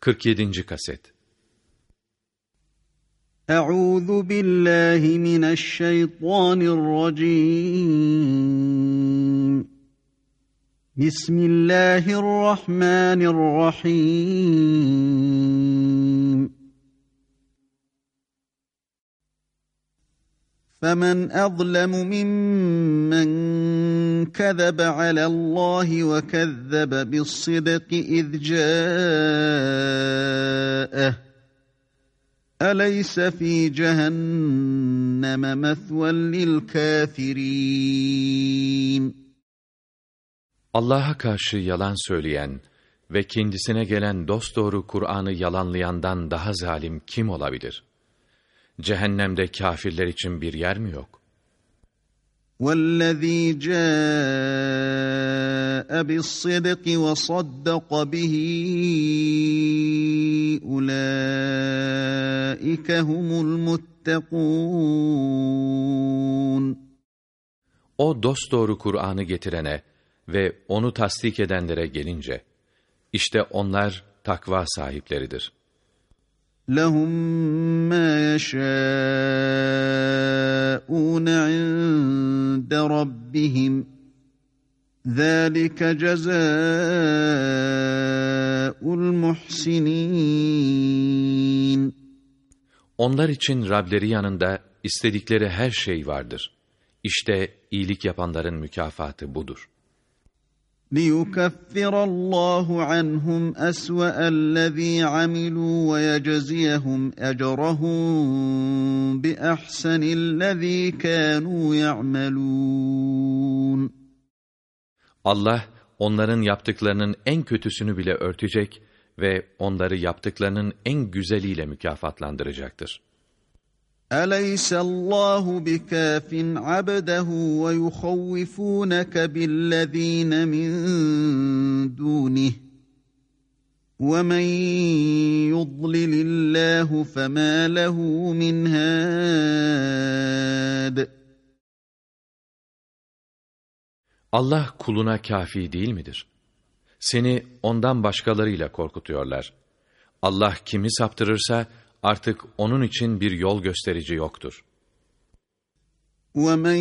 47. kaset Euzu billahi mineşşeytanirracim Bismillahirrahmanirrahim فمن أظلم ممن كذب على الله وكذب بالصدق إذ جاءه أليس في جهنم مثوى للكافرين Allah'a karşı yalan söyleyen ve kendisine gelen dosdoğru Kur'an'ı yalanlayandan daha zalim kim olabilir? Cehennemde kâfirler için bir yer mi yok? وَالَّذ۪ي جَاءَ بِالصِّدْقِ وَصَدَّقَ بِهِ اُولَٰئِكَ هُمُ الْمُتَّقُونَ O dosdoğru Kur'an'ı getirene ve onu tasdik edenlere gelince, işte onlar takva sahipleridir. لهم ما يشاءون عند ربهم ذلك جزاء المحسنين Onlar için Rableri yanında istedikleri her şey vardır. İşte iyilik yapanların mükafatı budur. ليكفر الله عنهم أسوأ الذي عملوا ويجزيهم أجرهم بأحسن الذي كانوا يعملون Allah onların yaptıklarının en kötüsünü bile örtecek ve onları yaptıklarının en güzeliyle mükafatlandıracaktır. أليس الله بكاف عبده ويخوفونك بالذين من دونه ومن يضلل الله فما له من هاد Allah kuluna kafi değil midir? Seni ondan başkalarıyla korkutuyorlar. Allah kimi saptırırsa artık onun için bir yol gösterici yoktur. وَمَنْ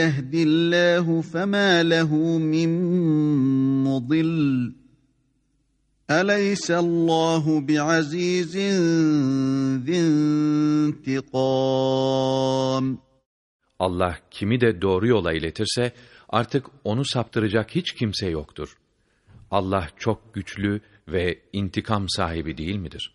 يَهْدِ اللّٰهُ فَمَا لَهُ مِنْ مُضِلٍّ أَلَيْسَ اللّٰهُ بِعَز۪يزٍ ذِي انْتِقَامٍ Allah kimi de doğru yola iletirse artık onu saptıracak hiç kimse yoktur. Allah çok güçlü ve intikam sahibi değil midir?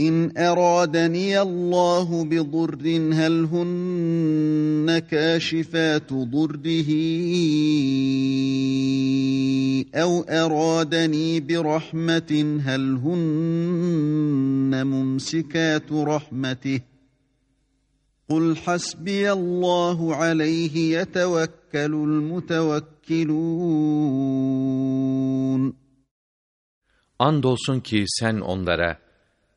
إن أرادني الله بضر هل هن كاشفات ضره؟ أو أرادني برحمة هل هن ممسكات رحمته؟ قل حسبي الله عليه يتوكل المتوكلون. Andolsun ki sen onlara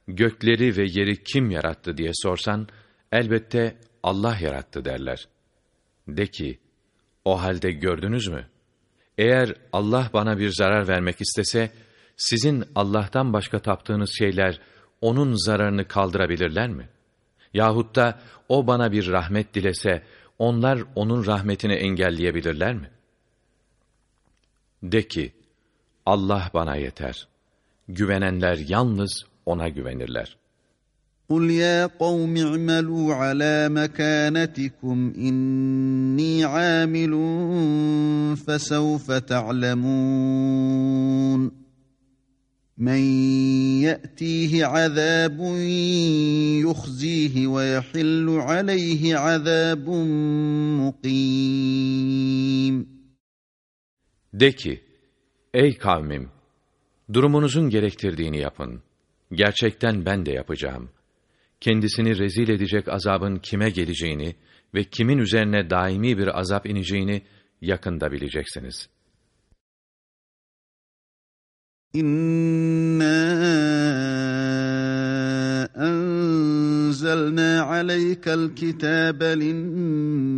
gökleri ve yeri kim yarattı diye sorsan, elbette Allah yarattı derler. De ki, o halde gördünüz mü? Eğer Allah bana bir zarar vermek istese, sizin Allah'tan başka taptığınız şeyler, onun zararını kaldırabilirler mi? Yahut da o bana bir rahmet dilese, onlar onun rahmetini engelleyebilirler mi? De ki, Allah bana yeter. Güvenenler yalnız ona güvenirler. قُلْ يَا قَوْمِ اعْمَلُوا عَلَى مَكَانَتِكُمْ إِنِّي عَامِلٌ فَسَوْفَ تَعْلَمُونَ مَنْ يَأْتِيهِ عَذَابٌ يُخْزِيهِ وَيَحِلُّ عَلَيْهِ عَذَابٌ مُقِيمٌ De ki, ey kavmim, durumunuzun gerektirdiğini yapın. Gerçekten ben de yapacağım. kendisini rezil edecek azabın kime geleceğini ve kimin üzerine daimi bir azap ineceğini yakında bileceksiniz. İnna enzelna aleykel kitabe linnâsi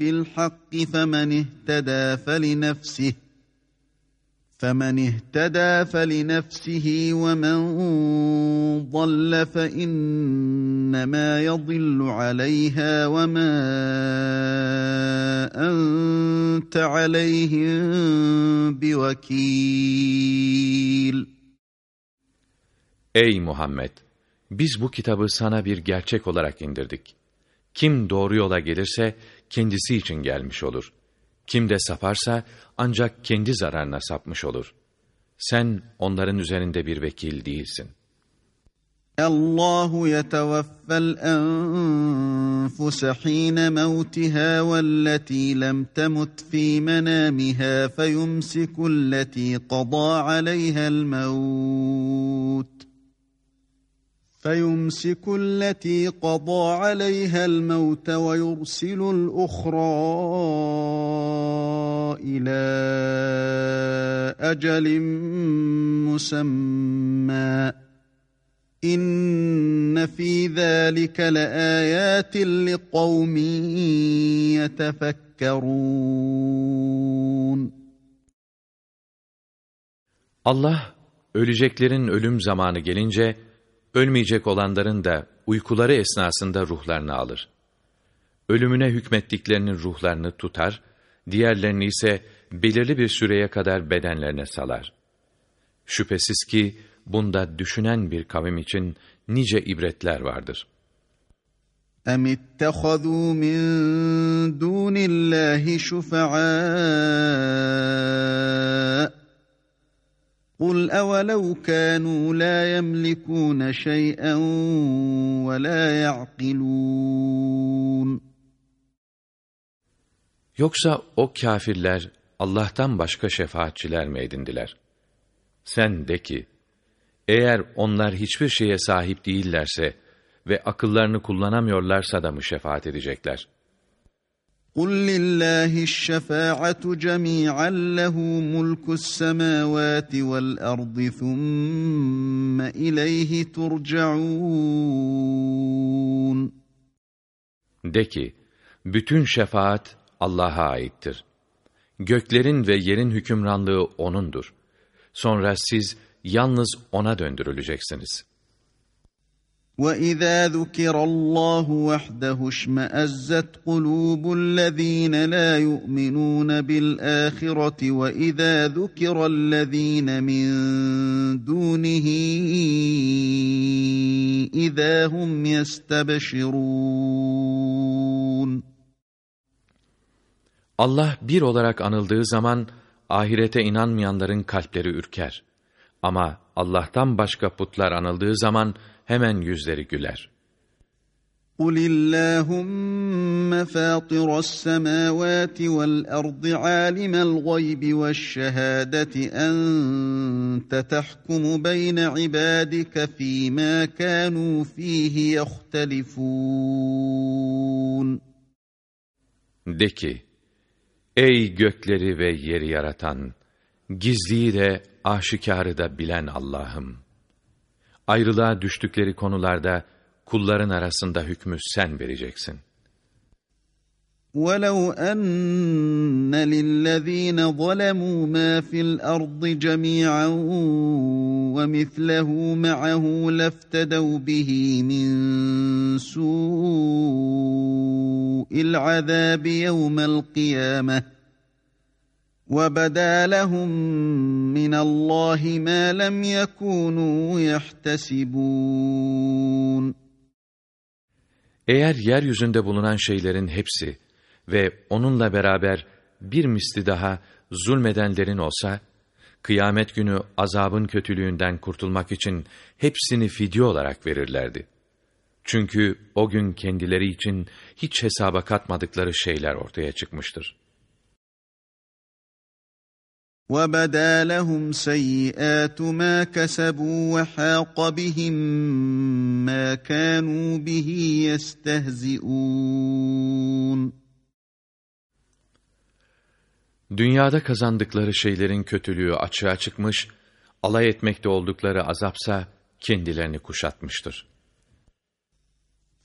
bil hakki femen ihtedâ felinefsih فَمَنِ اهْتَدَى فَلِنَفْسِهِ وَمَنْ ضَلَّ فَإِنَّمَا يَضِلُّ عَلَيْهَا وَمَا أَنْتَ عَلَيْهِمْ بِوَكِيلٍ Ey Muhammed! Biz bu kitabı sana bir gerçek olarak indirdik. Kim doğru yola gelirse kendisi için gelmiş olur. Kim de saparsa ancak kendi zararına sapmış olur. Sen onların üzerinde bir vekil değilsin. Allahu yetevaffel enfus hine mevtiha velleti lem temut fi menamiha feyumsikulleti qada aleyha'l mevt فيمسك التي قضى عليها الموت ويرسل الأخرى إلى أجل مسمى. إن في ذلك لآيات لقوم يتفكرون. Allah öleceklerin ölüm zamanı gelince Ölmeyecek olanların da uykuları esnasında ruhlarını alır. Ölümüne hükmettiklerinin ruhlarını tutar, diğerlerini ise belirli bir süreye kadar bedenlerine salar. Şüphesiz ki bunda düşünen bir kavim için nice ibretler vardır. اَمِ اتَّخَذُوا مِنْ دُونِ اللّٰهِ شُفَعَاءَ قُلْ أَوَلَوْ كَانُوا لَا يَمْلِكُونَ شَيْئًا وَلَا يَعْقِلُونَ Yoksa o kâfirler Allah'tan başka şefaatçiler mi edindiler? Sen de ki, eğer onlar hiçbir şeye sahip değillerse ve akıllarını kullanamıyorlarsa da mı şefaat edecekler?' قل لله الشفاعة جميعا له ملك السماوات والأرض ثم إليه ترجعون De ki, bütün şefaat Allah'a aittir. Göklerin ve yerin hükümranlığı O'nundur. Sonra siz yalnız O'na döndürüleceksiniz.'' وَإِذَا ذُكِرَ اللّٰهُ وَحْدَهُ اشْمَأَزَّتْ قُلُوبُ الَّذ۪ينَ لَا يُؤْمِنُونَ بِالْآخِرَةِ وَإِذَا ذُكِرَ الَّذ۪ينَ مِنْ دُونِهِ اِذَا هُمْ يَسْتَبْشِرُونَ Allah bir olarak anıldığı zaman ahirete inanmayanların kalpleri ürker. Ama Allah'tan başka putlar anıldığı zaman hemen yüzleri güler. قُلِ اللّٰهُمَّ فَاطِرَ السَّمَاوَاتِ وَالْأَرْضِ عَالِمَ الْغَيْبِ وَالشَّهَادَةِ أَنْتَ تَحْكُمُ بَيْنَ عِبَادِكَ فِي مَا كَانُوا فِيهِ يَخْتَلِفُونَ De ki, ey gökleri ve yeri yaratan, gizliyi de aşikarı da bilen Allah'ım! ayrılığa düştükleri konularda kulların arasında hükmü sen vereceksin. وَلَوْ أَنَّ لِلَّذ۪ينَ ظَلَمُوا مَا فِي الْأَرْضِ جَمِيعًا وَمِثْلَهُ مَعَهُ لَافْتَدَوْا بِهِ مِنْ سُوءِ الْعَذَابِ يَوْمَ الْقِيَامَةِ وَبَدَا لَهُمْ مِنَ اللّٰهِ مَا لَمْ يَكُونُوا يَحْتَسِبُونَ Eğer yeryüzünde bulunan şeylerin hepsi ve onunla beraber bir misli daha zulmedenlerin olsa, kıyamet günü azabın kötülüğünden kurtulmak için hepsini fidye olarak verirlerdi. Çünkü o gün kendileri için hiç hesaba katmadıkları şeyler ortaya çıkmıştır. وَبَدَا لَهُمْ سَيِّئَاتُ مَا كَسَبُوا وَحَاقَ بِهِمْ مَا كَانُوا بِهِ يَسْتَهْزِئُونَ Dünyada kazandıkları şeylerin kötülüğü açığa çıkmış, alay etmekte oldukları azapsa kendilerini kuşatmıştır.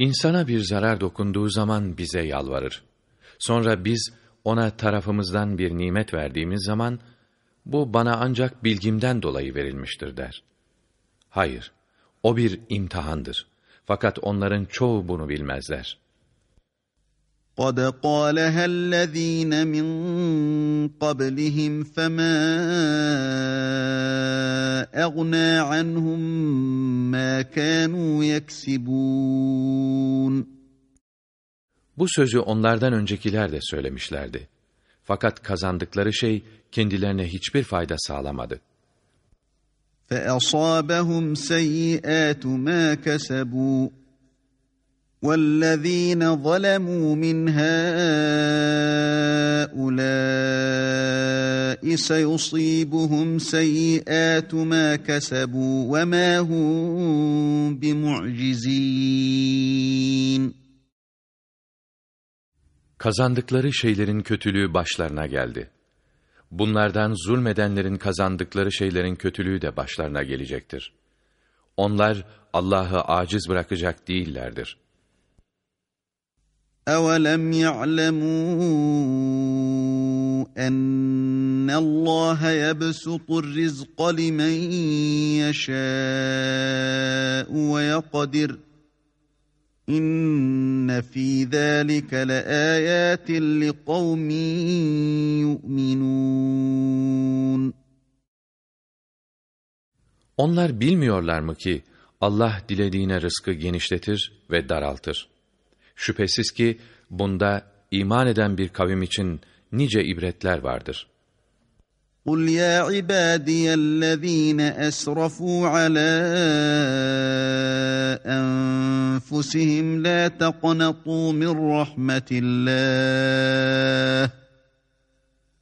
İnsana bir zarar dokunduğu zaman bize yalvarır. Sonra biz ona tarafımızdan bir nimet verdiğimiz zaman, bu bana ancak bilgimden dolayı verilmiştir der. Hayır, o bir imtihandır. Fakat onların çoğu bunu bilmezler. قَدْ قَالَهَا الَّذ۪ينَ مِنْ قَبْلِهِمْ فَمَا اَغْنَى عَنْهُمْ مَا كَانُوا يَكْسِبُونَ Bu sözü onlardan öncekiler de söylemişlerdi. Fakat kazandıkları şey kendilerine hiçbir fayda sağlamadı. فَأَصَابَهُمْ سَيِّئَاتُ مَا كَسَبُوا وَالَّذ۪ينَ ظَلَمُوا مِنْ هَٰؤُلَاءِ سَيُصِيبُهُمْ سَيِّئَاتُ مَا كَسَبُوا وَمَا هُمْ بِمُعْجِز۪ينَ Kazandıkları şeylerin kötülüğü başlarına geldi. Bunlardan zulmedenlerin kazandıkları şeylerin kötülüğü de başlarına gelecektir. Onlar Allah'ı aciz bırakacak değillerdir. أَوَلَمْ يَعْلَمُوا أَنَّ اللّٰهَ يَبْسُطُ الرِّزْقَ لِمَنْ يَشَاءُ وَيَقْدِرُ İnne fî zâlike leâyâtin liqavmin yu'minûn. Onlar bilmiyorlar mı ki Allah dilediğine rızkı genişletir ve daraltır. Şüphesiz ki bunda iman eden bir kavim için nice ibretler vardır. قُلْ يَا عِبَادِيَ الَّذ۪ينَ أَسْرَفُوا عَلَى أَنفُسِهِمْ لَا تَقْنَطُوا مِنْ رَحْمَةِ اللّٰهِ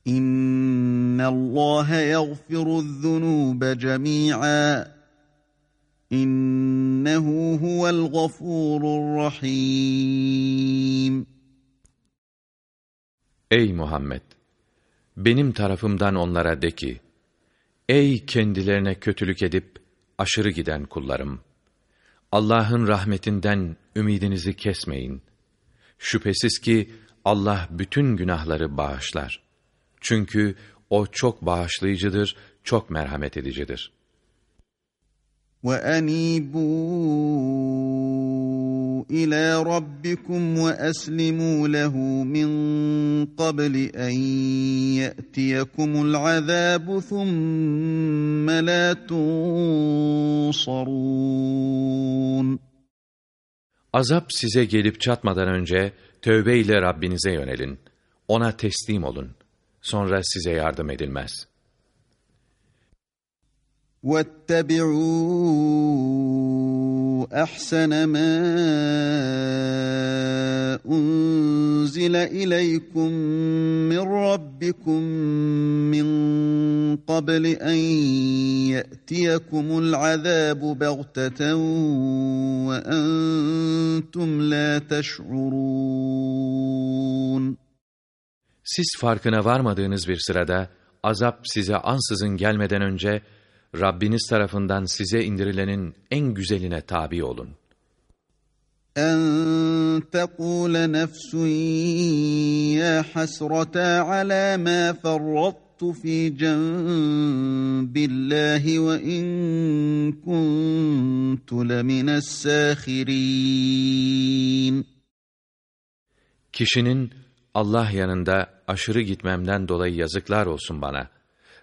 إِنَّ اللّٰهَ يَغْفِرُ الذُّنُوبَ جَمِيعًا İnnehu huvel gafurur rahim. Ey Muhammed! Benim tarafımdan onlara de ki, Ey kendilerine kötülük edip aşırı giden kullarım! Allah'ın rahmetinden ümidinizi kesmeyin. Şüphesiz ki Allah bütün günahları bağışlar. Çünkü O çok bağışlayıcıdır, çok merhamet edicidir.'' وَأَنِيبُوا إِلَى رَبِّكُمْ وَأَسْلِمُوا لَهُ مِنْ قَبْلِ أَنْ يَأْتِيَكُمُ الْعَذَابُ ثُمَّ لَا تُنْصَرُونَ Azap size gelip çatmadan önce tövbe ile Rabbinize yönelin. Ona teslim olun. Sonra size yardım edilmez.'' واتبعوا أحسن ما أنزل إليكم من ربكم من قبل أن يأتيكم العذاب بغتة وأنتم لا تشعرون. Siz farkına varmadığınız bir sırada azap size ansızın gelmeden önce Rabbiniz tarafından size indirilenin en güzeline tabi olun. En tekule nefsun ya hasrata ala ma ferrattu fi cenbillahi ve in kuntu lemines sahirin. Kişinin Allah yanında aşırı gitmemden dolayı yazıklar olsun bana.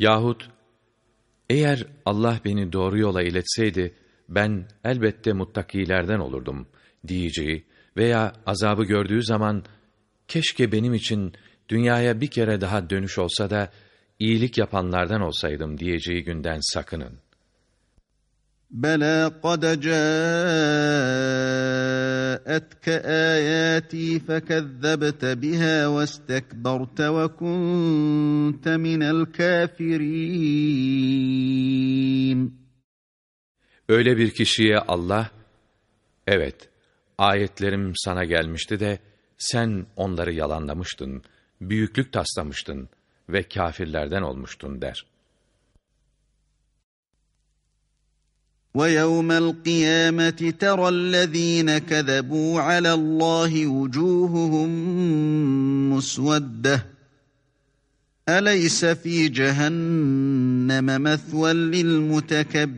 Yahut eğer Allah beni doğru yola iletseydi ben elbette muttakilerden olurdum diyeceği veya azabı gördüğü zaman keşke benim için dünyaya bir kere daha dönüş olsa da iyilik yapanlardan olsaydım diyeceği günden sakının. Bela kad ca'atke ayati fekezzebte biha ve istekberte ve kunte minel kafirin. Öyle bir kişiye Allah, evet ayetlerim sana gelmişti de sen onları yalanlamıştın, büyüklük taslamıştın ve kafirlerden olmuştun der. وَيَوْمَ الْقِيَامَةِ تَرَى الَّذ۪ينَ كَذَبُوا عَلَى اللّٰهِ وُجُوهُهُمْ مُسْوَدَّةٌ أَلَيْسَ ف۪ي جَهَنَّمَ مَثْوًى لِلْمُتَكَبِّر۪ينَ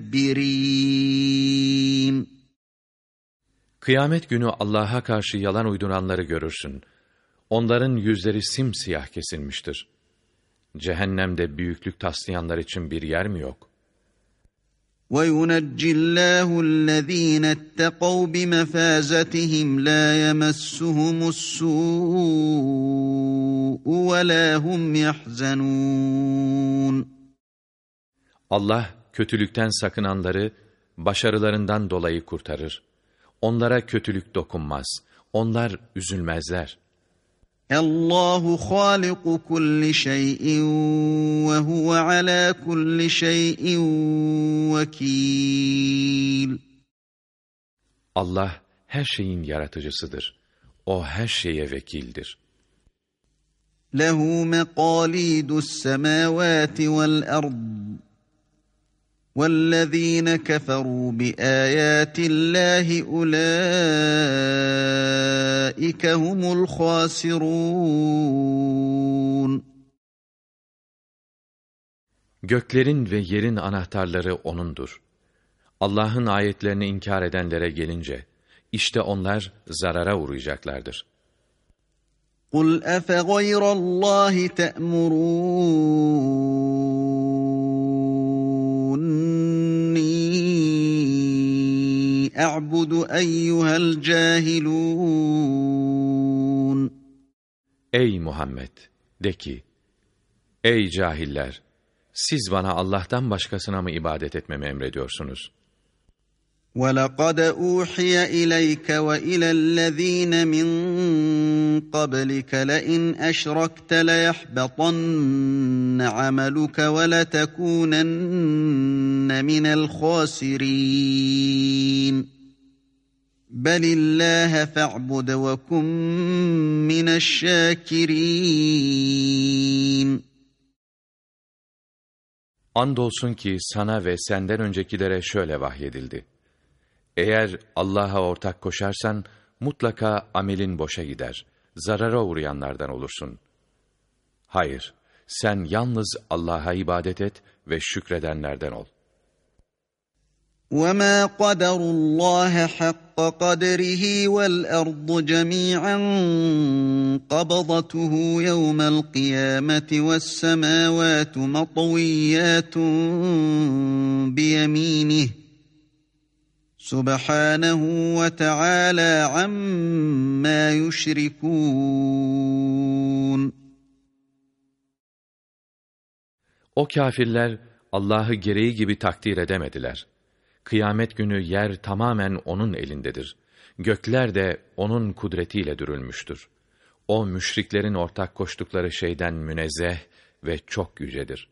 Kıyamet günü Allah'a karşı yalan uyduranları görürsün. Onların yüzleri simsiyah kesilmiştir. Cehennemde büyüklük taslayanlar için bir yer mi yok? وَيُنَجِّ اللّٰهُ الَّذ۪ينَ اتَّقَوْا بِمَفَازَتِهِمْ لَا يَمَسُّهُمُ السُّوءُ وَلَا هُمْ يَحْزَنُونَ Allah kötülükten sakınanları başarılarından dolayı kurtarır. Onlara kötülük dokunmaz. Onlar üzülmezler. Allahu haliku kulli şeyin ve huve ala kulli şeyin vekil. Allah her şeyin yaratıcısıdır. O her şeye vekildir. Lehu meqalidus semavati vel ard. وَالَّذ۪ينَ كَفَرُوا بِآيَاتِ اللّٰهِ اُولَٰئِكَ هُمُ الْخَاسِرُونَ Göklerin ve yerin anahtarları O'nundur. Allah'ın ayetlerini inkar edenlere gelince, işte onlar zarara uğrayacaklardır. قُلْ أَفَغَيْرَ اللّٰهِ تَأْمُرُونِّي أَعْبُدُ اَيُّهَا الْجَاهِلُونَ Ey Muhammed! De ki, Ey cahiller! Siz bana Allah'tan başkasına mı ibadet etmemi emrediyorsunuz? وَلَقَدْ أُوحِيَ إِلَيْكَ وَإِلَى الَّذ۪ينَ مِنْ قَبْلِكَ لَئِنْ أَشْرَكْتَ لَيَحْبَطَنَّ عَمَلُكَ وَلَتَكُونَنَّ مِنَ الْخَاسِرِينَ بَلِ اللّٰهَ فَاعْبُدْ وَكُنْ مِنَ الشَّاكِرِينَ Andolsun ki sana ve senden öncekilere şöyle vahyedildi. Eğer Allah'a ortak koşarsan, mutlaka amelin boşa gider, zarara uğrayanlardan olursun. Hayır, sen yalnız Allah'a ibadet et ve şükredenlerden ol. وَمَا قَدَرُوا اللّٰهَ حَقَّ قَدْرِهِ وَالْأَرْضُ جَمِيعًا قَبَضَتُهُ يَوْمَ الْقِيَامَةِ وَالسَّمَاوَاتُ مَطْوِيَّاتٌ بِيَمِينِهِ Subhanahu ve Teala amma yüşrikûn. O kâfirler Allah'ı gereği gibi takdir edemediler. Kıyamet günü yer tamamen O'nun elindedir. Gökler de O'nun kudretiyle dürülmüştür. O müşriklerin ortak koştukları şeyden münezzeh ve çok yücedir.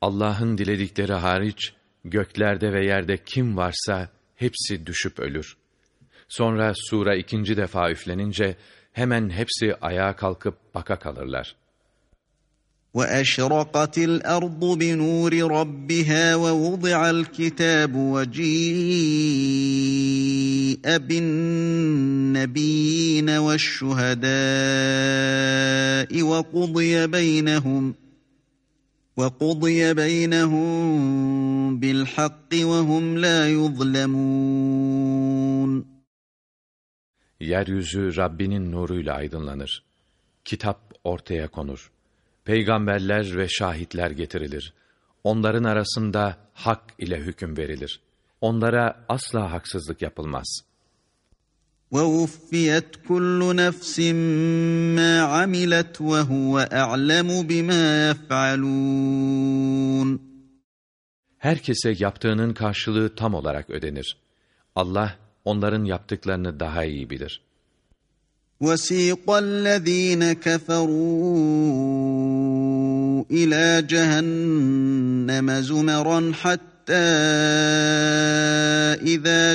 Allah'ın diledikleri hariç göklerde ve yerde kim varsa hepsi düşüp ölür. Sonra sura ikinci defa üflenince hemen hepsi ayağa kalkıp baka kalırlar. وَأَشْرَقَتِ الْأَرْضُ بِنُورِ رَبِّهَا وَوُضِعَ الْكِتَابُ وَجِيءَ بِالنَّبِيِّينَ وَالشُّهَدَاءِ وَقُضِيَ بَيْنَهُمْ وَقُضِيَ بَيْنَهُمْ بِالْحَقِّ وَهُمْ لَا يُظْلَمُونَ Yeryüzü Rabbinin nuruyla aydınlanır. Kitap ortaya konur. Peygamberler ve şahitler getirilir. Onların arasında hak ile hüküm verilir. Onlara asla haksızlık yapılmaz.'' وَوُفِّيَتْ كُلُّ نَفْسٍ مَّا عَمِلَتْ وَهُوَ أَعْلَمُ بِمَا يَفْعَلُونَ Herkese yaptığının karşılığı tam olarak ödenir. Allah onların yaptıklarını daha iyi bilir. وَسِيقَ الَّذ۪ينَ كَفَرُوا إِلَى جَهَنَّمَ زُمَرًا حَتَّى حتى إذا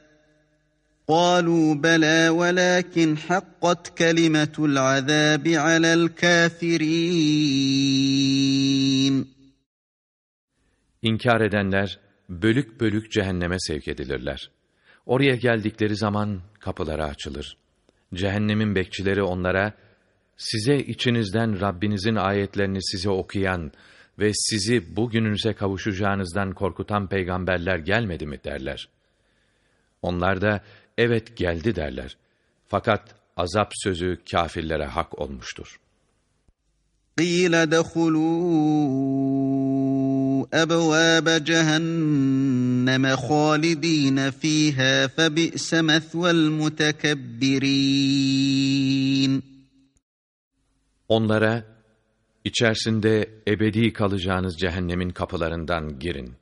قالوا بلى ولكن حقت كلمة العذاب على الكافرين İnkar edenler bölük bölük cehenneme sevk edilirler. Oraya geldikleri zaman kapıları açılır. Cehennemin bekçileri onlara, size içinizden Rabbinizin ayetlerini size okuyan ve sizi bugününüze kavuşacağınızdan korkutan peygamberler gelmedi mi derler. Onlar da, evet geldi derler. Fakat azap sözü kafirlere hak olmuştur. قِيلَ دَخُلُوا أَبْوَابَ جَهَنَّمَ خَالِد۪ينَ ف۪يهَا فَبِئْسَ مَثْوَى الْمُتَكَبِّر۪ينَ Onlara, içerisinde ebedi kalacağınız cehennemin kapılarından girin.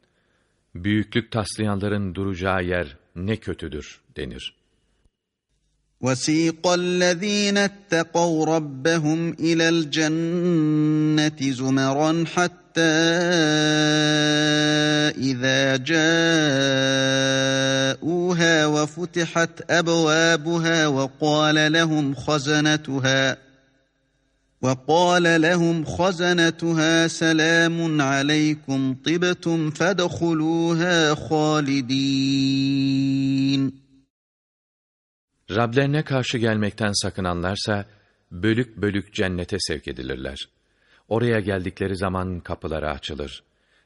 Büyüklük taslayanların duracağı yer ne kötüdür denir. وسيق الذين اتقوا ربهم إلى الجنه زمرا حتى اذا جاءوها وفتحت ابوابها وقال لهم خزنتها وقال لهم خزنتها سلام عليكم طبتم فادخلوها خالدين Rablerine karşı gelmekten sakınanlarsa, bölük bölük cennete sevk edilirler. Oraya geldikleri zaman kapıları açılır.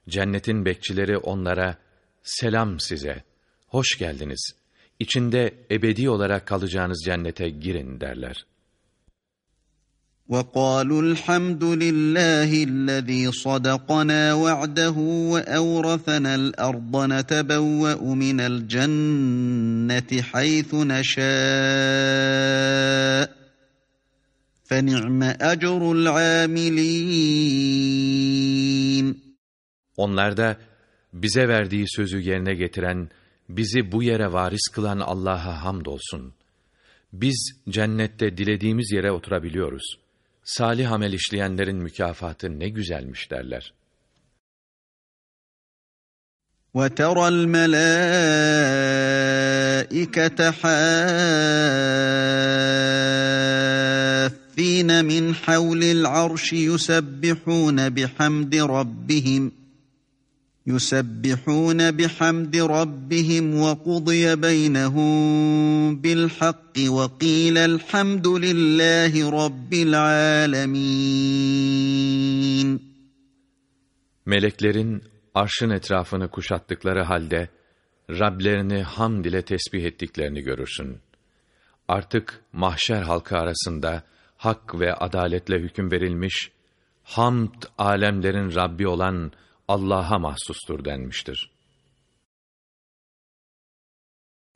Cennetin bekçileri onlara, selam size, hoş geldiniz, içinde ebedi olarak kalacağınız cennete girin derler.'' وقالوا الحمد لله الذي صدقنا وعده وأورثنا الأرض نتبوأ من الجنة حيث نشاء فنعم أجر العاملين Onlar da bize verdiği sözü yerine getiren, bizi bu yere varis kılan Allah'a hamdolsun. Biz cennette dilediğimiz yere oturabiliyoruz.'' salih amel işleyenlerin mükafatı ne güzelmiş derler. وَتَرَى الْمَلَائِكَةَ حَافِّينَ مِنْ حَوْلِ الْعَرْشِ يُسَبِّحُونَ بِحَمْدِ رَبِّهِمْ يُسَبِّحُونَ بِحَمْدِ رَبِّهِمْ وَقُضِيَ بَيْنَهُم بِالْحَقِّ وَقِيلَ الْحَمْدُ لِلَّهِ رَبِّ الْعَالَمِينَ Meleklerin arşın etrafını kuşattıkları halde, Rablerini hamd ile tesbih ettiklerini görürsün. Artık mahşer halkı arasında hak ve adaletle hüküm verilmiş, hamd alemlerin Rabbi olan Allah'a mahsustur denmiştir.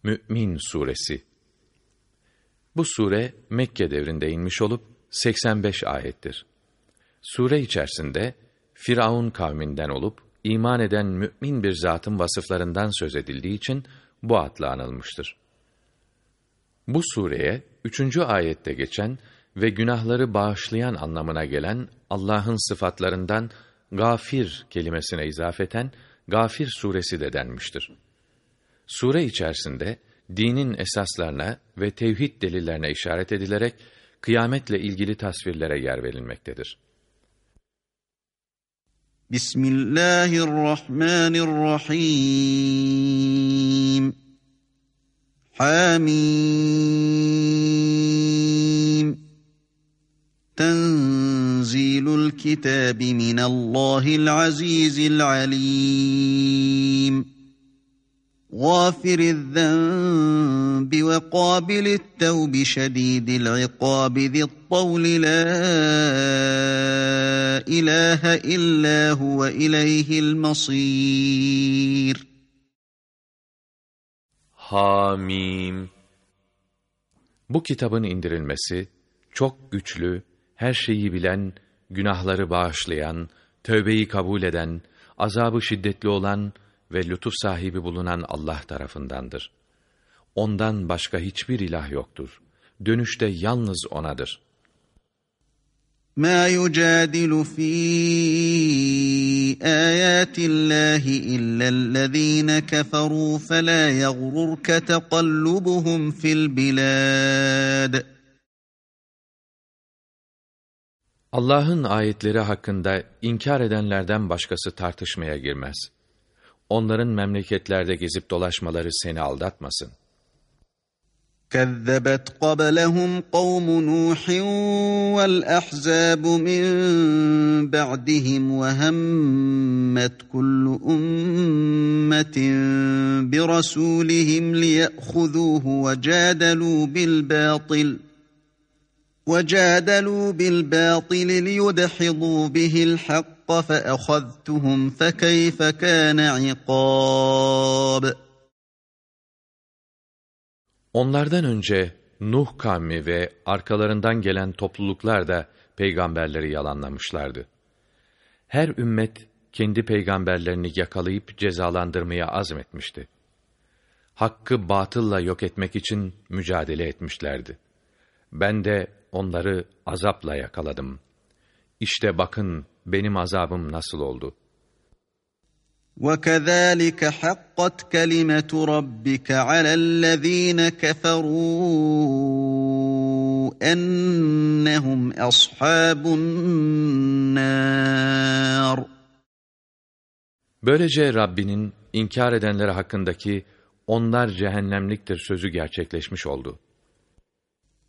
Mü'min Suresi Bu sure Mekke devrinde inmiş olup 85 ayettir. Sure içerisinde Firavun kavminden olup iman eden mümin bir zatın vasıflarından söz edildiği için bu adla anılmıştır. Bu sureye üçüncü ayette geçen ve günahları bağışlayan anlamına gelen Allah'ın sıfatlarından gafir kelimesine izafeten Gafir suresi de denmiştir. Sure içerisinde dinin esaslarına ve tevhid delillerine işaret edilerek kıyametle ilgili tasvirlere yer verilmektedir. Bismillahirrahmanirrahim. Hamim. الكتاب من الله العزيز العليم. غافر الذنب وقابل التوب شديد العقاب ذي الطول لا اله الا هو اليه المصير. Hamim Bu kitabın indirilmesi çok güçlü her şeyi bilen, günahları bağışlayan, tövbeyi kabul eden, azabı şiddetli olan ve lütuf sahibi bulunan Allah tarafındandır. Ondan başka hiçbir ilah yoktur. Dönüşte yalnız O'nadır. مَا يُجَادِلُ فِي آيَاتِ اللّٰهِ إِلَّا الَّذ۪ينَ كَفَرُوا فَلَا يَغْرُرْكَ تَقَلُّبُهُمْ فِي الْبِلَادِ Allah'ın ayetleri hakkında inkar edenlerden başkası tartışmaya girmez. Onların memleketlerde gezip dolaşmaları seni aldatmasın. كَذَّبَتْ قَبْلَهُمْ قَوْمُ نُوحٍ وَالْأَحْزَابُ مِنْ بَعْدِهِمْ وَهَمَّتْ كُلُّ أُمَّةٍ بِرَسُولِهِمْ لِيَأْخُذُوهُ وَجَادَلُوا بِالْبَاطِلِ وَجَادَلُوا بِالْبَاطِلِ لِيُدْحِضُوا بِهِ الْحَقَّ فَأَخَذْتُهُمْ فَكَيْفَ كَانَ عِقَابِ Onlardan önce Nuh kavmi ve arkalarından gelen topluluklar da peygamberleri yalanlamışlardı. Her ümmet kendi peygamberlerini yakalayıp cezalandırmaya azmetmişti. Hakkı batılla yok etmek için mücadele etmişlerdi. Ben de onları azapla yakaladım. İşte bakın benim azabım nasıl oldu. وَكَذَٰلِكَ حَقَّتْ كَلِمَةُ رَبِّكَ عَلَى الَّذ۪ينَ كَفَرُوا اَنَّهُمْ أَصْحَابُ النَّارِ Böylece Rabbinin inkar edenleri hakkındaki onlar cehennemliktir sözü gerçekleşmiş oldu.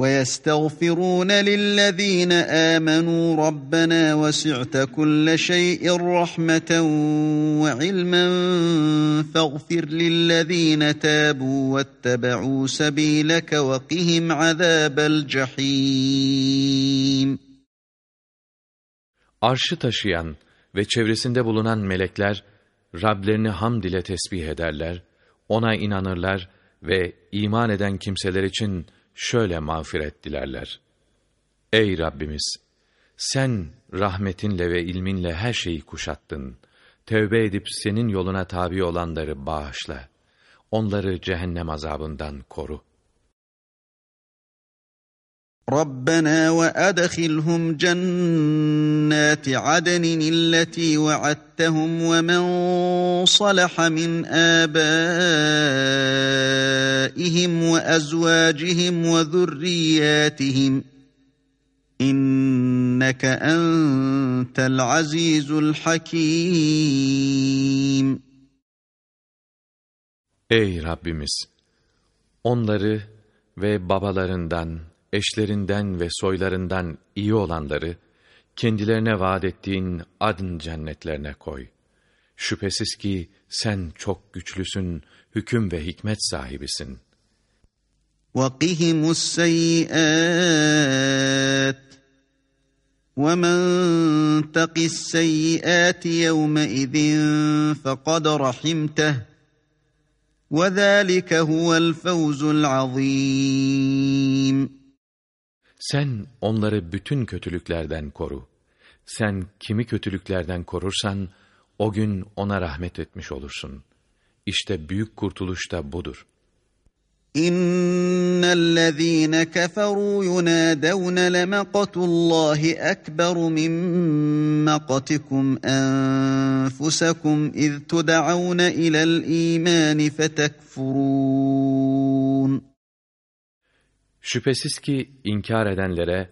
ويستغفرون للذين آمنوا ربنا وسعت كل شيء رحمة وعلما فاغفر للذين تابوا واتبعوا سبيلك وقهم عذاب الجحيم Arşı taşıyan ve çevresinde bulunan melekler, Rablerini hamd ile tesbih ederler, ona inanırlar ve iman eden kimseler için şöyle mağfiret dilerler. Ey Rabbimiz! Sen rahmetinle ve ilminle her şeyi kuşattın. Tevbe edip senin yoluna tabi olanları bağışla. Onları cehennem azabından koru. ربنا وأدخلهم جنات عدن التي وعدتهم ومن صلح من آبائهم وأزواجهم وذرياتهم إنك أنت العزيز الحكيم Ey Rabbimiz! Onları ve babalarından, eşlerinden ve soylarından iyi olanları, kendilerine vaat ettiğin adın cennetlerine koy. Şüphesiz ki sen çok güçlüsün, hüküm ve hikmet sahibisin. وَقِهِمُ السَّيِّئَاتِ وَمَنْ تَقِ السَّيِّئَاتِ يَوْمَئِذٍ فَقَدْ رَحِمْتَهُ وَذَٰلِكَ هُوَ الْفَوْزُ الْعَظِيمُ Sen onları bütün kötülüklerden koru. Sen kimi kötülüklerden korursan, o gün ona rahmet etmiş olursun. İşte büyük kurtuluş da budur. اِنَّ الَّذ۪ينَ كَفَرُوا يُنَادَوْنَ لَمَقَتُ اللّٰهِ اَكْبَرُ مِنْ مَقَتِكُمْ أَنفُسَكُمْ اِذْ تُدَعَوْنَ اِلَى الْا۪يمَانِ فَتَكْفُرُونَ Şüphesiz ki inkar edenlere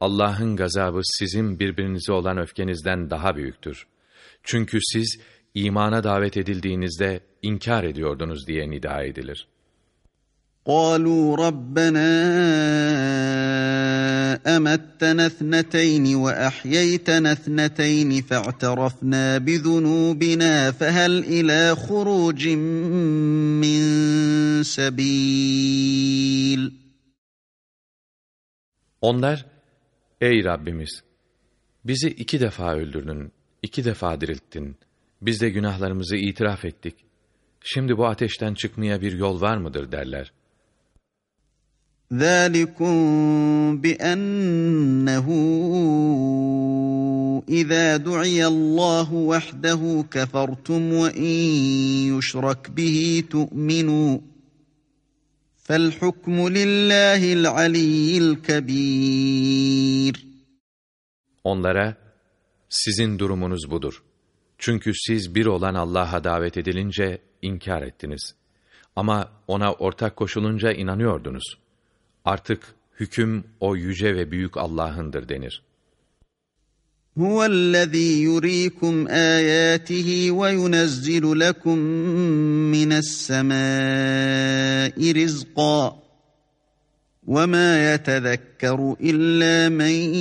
Allah'ın gazabı sizin birbirinize olan öfkenizden daha büyüktür. Çünkü siz imana davet edildiğinizde inkar ediyordunuz diye nida edilir. قالوا ربنا أمتنا اثنتين وأحييتنا اثنتين فاعترفنا بذنوبنا فهل إلى خروج من سبيل Onlar, ey Rabbimiz, bizi iki defa öldürdün, iki defa dirilttin. Biz de günahlarımızı itiraf ettik. Şimdi bu ateşten çıkmaya bir yol var mıdır derler. ذلكم بأنه إذا دعي الله وحده كفرتم وإن يشرك به تؤمنوا فالحكم لله العلي الكبير Onlara, sizin durumunuz budur. Çünkü siz bir olan Allah'a davet edilince inkar ettiniz. Ama ona ortak koşulunca inanıyordunuz. Artık hüküm o yüce ve büyük Allah'ındır denir. هو الذي يريكم آياته وينزل لكم من السماء رزقا وما يتذكر إلا من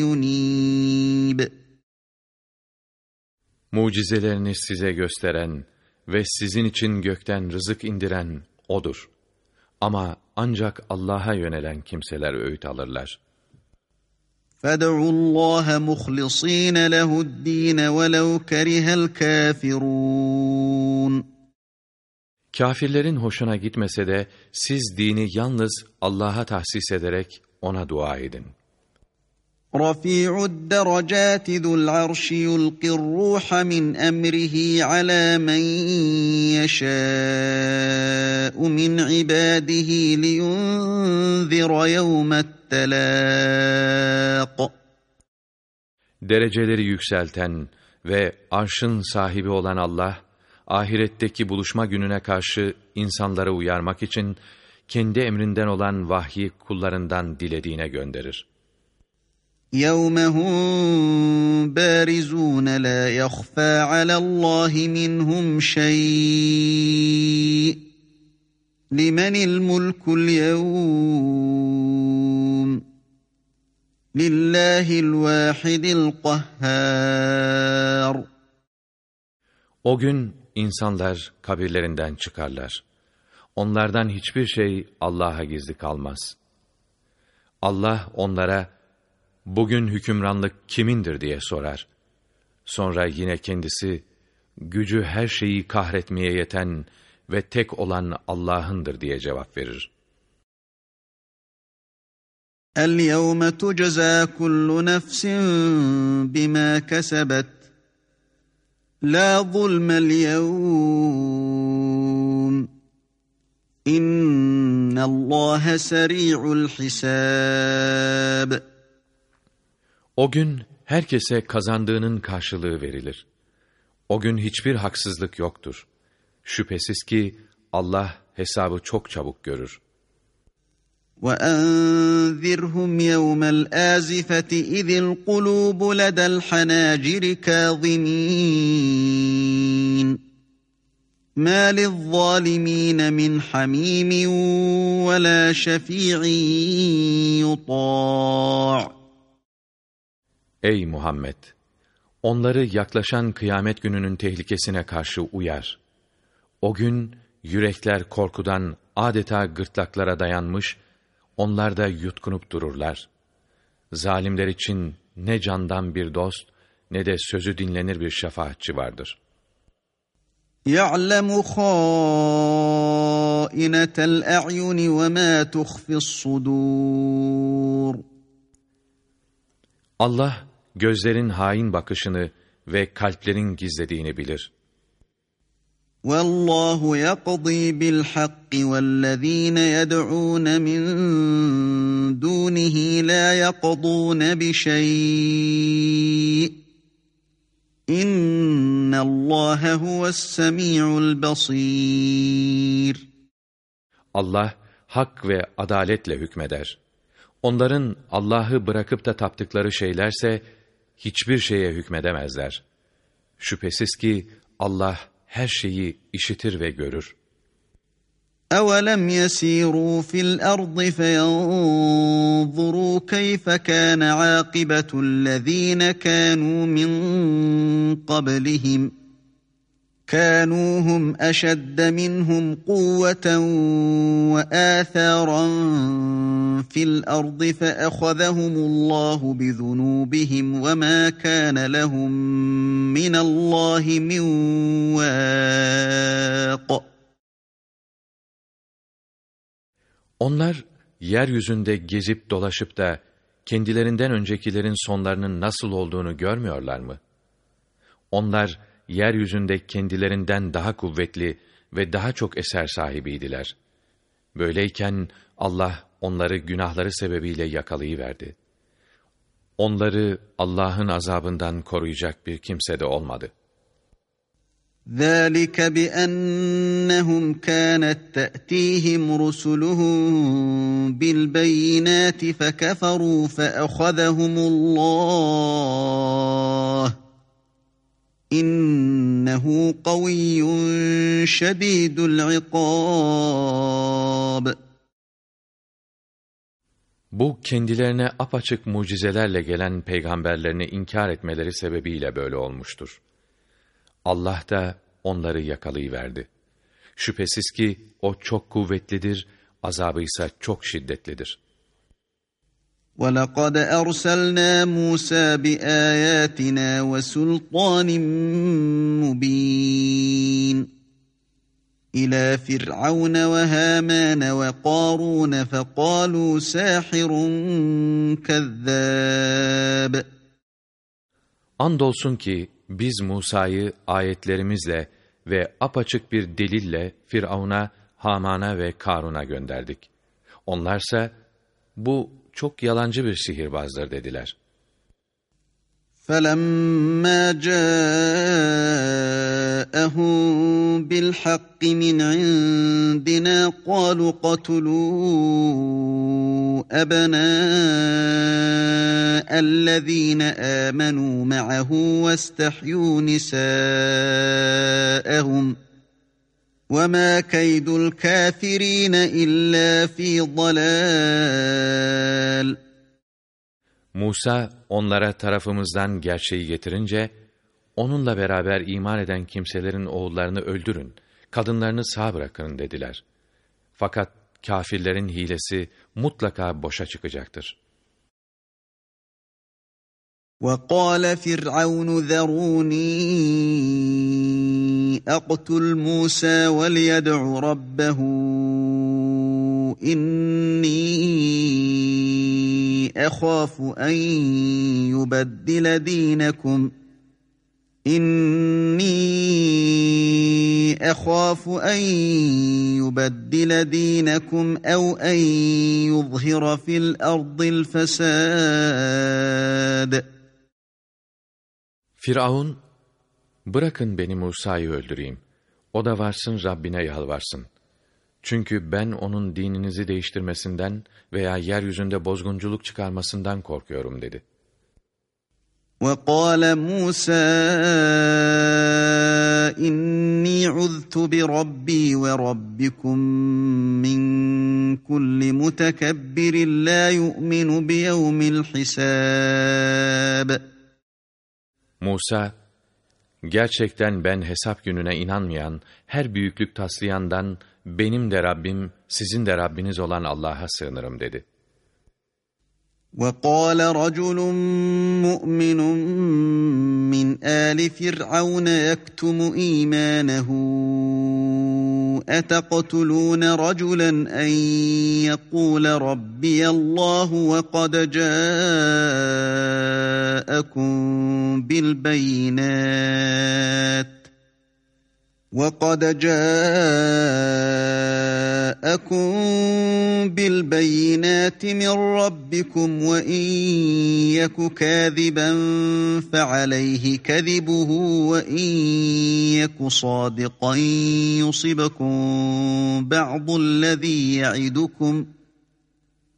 ينيب Mucizelerini size gösteren ve sizin için gökten rızık indiren O'dur. Ama ancak Allah'a yönelen kimseler öğüt alırlar. فَادْعُوا اللّٰهَ مُخْلِص۪ينَ لَهُ الد۪ينَ وَلَوْ كَرِهَ الْكَافِرُونَ Kafirlerin hoşuna gitmese de siz dini yalnız Allah'a tahsis ederek ona dua edin. رفيع الدرجات ذو العرش يلقي الروح من أمره على من يشاء من عباده لينذر يوم التلاق Dereceleri yükselten ve arşın sahibi olan Allah, ahiretteki buluşma gününe karşı insanları uyarmak için kendi emrinden olan vahyi kullarından dilediğine gönderir. يوم هم بارزون لا يخفى على الله منهم شيء لمن الملك اليوم لله الواحد القهار O gün insanlar kabirlerinden çıkarlar. Onlardan hiçbir şey Allah'a gizli kalmaz. Allah onlara, bugün hükümranlık kimindir diye sorar. Sonra yine kendisi, gücü her şeyi kahretmeye yeten ve tek olan Allah'ındır diye cevap verir. El-yevme tujza kullu nefsin bima kesebet. La zulmel yevm. İnnallâhe seri'ul hisâb. O gün herkese kazandığının karşılığı verilir. O gün hiçbir haksızlık yoktur. Şüphesiz ki Allah hesabı çok çabuk görür. وَأَنذِرْهُمْ يَوْمَ الْآزِفَةِ إِذِ الْقُلُوبُ لَدَى الْحَنَاجِرِ كَاظِمِينَ مَا لِلظَّالِمِينَ مِنْ حَمِيمٍ وَلَا شَفِيعٍ يُطَاعٍ Ey Muhammed! Onları yaklaşan kıyamet gününün tehlikesine karşı uyar. O gün yürekler korkudan adeta gırtlaklara dayanmış, onlar da yutkunup dururlar. Zalimler için ne candan bir dost, ne de sözü dinlenir bir şefaatçi vardır. يَعْلَمُ خَائِنَةَ الْأَعْيُنِ وَمَا تُخْفِي الصُّدُورُ Allah, gözlerin hain bakışını ve kalplerin gizlediğini bilir. وَاللّٰهُ يَقْضِي بِالْحَقِّ وَالَّذ۪ينَ يَدْعُونَ مِنْ دُونِهِ لَا يَقْضُونَ بِشَيْءٍ اِنَّ اللّٰهَ هُوَ السَّمِيعُ الْبَصِيرُ Allah, hak ve adaletle hükmeder. Onların Allah'ı bırakıp da taptıkları şeylerse, hiçbir şeye hükmedemezler. Şüphesiz ki Allah her şeyi işitir ve görür. أَوَلَمْ يَسِيرُوا فِي الْأَرْضِ فَيَنْظُرُوا كَيْفَ كَانَ عَاقِبَةُ الَّذ۪ينَ كَانُوا مِنْ قَبْلِهِمْ كَانُوا هُمْ أَشَدَّ مِنْهُمْ قُوَّةً وَآثَارًا فِي الْأَرْضِ فَأَخَذَهُمُ اللّٰهُ بِذُنُوبِهِمْ وَمَا كَانَ لَهُمْ مِنَ اللّٰهِ مِنْ وَاقٍ Onlar yeryüzünde gezip dolaşıp da kendilerinden öncekilerin sonlarının nasıl olduğunu görmüyorlar mı? Onlar yeryüzünde kendilerinden daha kuvvetli ve daha çok eser sahibiydiler. Böyleyken Allah onları günahları sebebiyle yakalayıverdi. Onları Allah'ın azabından koruyacak bir kimse de olmadı. ذَٰلِكَ بِأَنَّهُمْ كَانَتْ تَأْتِيهِمْ رُسُلُهُم بِالْبَيِّنَاتِ فَكَفَرُوا فَأَخَذَهُمُ اللّٰهُ İnnehu kaviyyun şedidul ikab. Bu kendilerine apaçık mucizelerle gelen peygamberlerini inkar etmeleri sebebiyle böyle olmuştur. Allah da onları yakalayıverdi. Şüphesiz ki o çok kuvvetlidir, azabı ise çok şiddetlidir.'' وَلَقَدْ أَرْسَلْنَا مُوسَى بِآيَاتِنَا وَسُلْطَانٍ مُبِينٍ إِلَى فِرْعَوْنَ وَهَامَانَ وَقَارُونَ فَقَالُوا سَاحِرٌ كَذَّابٌ Andolsun ki biz Musa'yı ayetlerimizle ve apaçık bir delille Firavun'a, Haman'a ve Karun'a gönderdik. Onlarsa bu çok yalancı bir sihirbazdır dediler. فَلَمَّا جَاءَهُم بِالْحَقِّ مِنْ عِندِنَا قَالُوا اقْتُلُوا أَبْنَاءَ الَّذِينَ آمَنُوا مَعَهُ وَاسْتَحْيُوا نِسَاءَهُمْ ۚ وَمَا كَيْدُ الْكَافِرِينَ إِلَّا فِي ضَلَالٍ Musa onlara tarafımızdan gerçeği getirince, onunla beraber iman eden kimselerin oğullarını öldürün, kadınlarını sağ bırakın dediler. Fakat kafirlerin hilesi mutlaka boşa çıkacaktır. وَقَالَ فِرْعَوْنُ ذَرُونِي أَقْتُلْ مُوسَى وَلْيَدْعُ رَبَّهُ. إِنِّي أَخَافُ أَنْ يُبَدِّلَ دِينَكُمْ. إني أخاف أن يبدل دينكم أو أن يظهر في الأرض الفساد. Firavun, bırakın beni Musa'yı öldüreyim. O da varsın Rabbine yalvarsın. Çünkü ben onun dininizi değiştirmesinden veya yeryüzünde bozgunculuk çıkarmasından korkuyorum dedi. وقال موسى إني عذت بربي وربكم من كل متكبر لا يؤمن بيوم الحساب Musa, gerçekten ben hesap gününe inanmayan, her büyüklük taslayandan benim de Rabbim, sizin de Rabbiniz olan Allah'a sığınırım dedi. وقال رجل مؤمن من آل فرعون يكتم إيمانه أتقتلون رجلا أن يقول ربي الله وقد جاءكم بالبينات وقد جاءكم بالبينات من ربكم وإن يك كاذبا فعليه كذبه وإن يك صادقا يصبكم بعض الذي يعدكم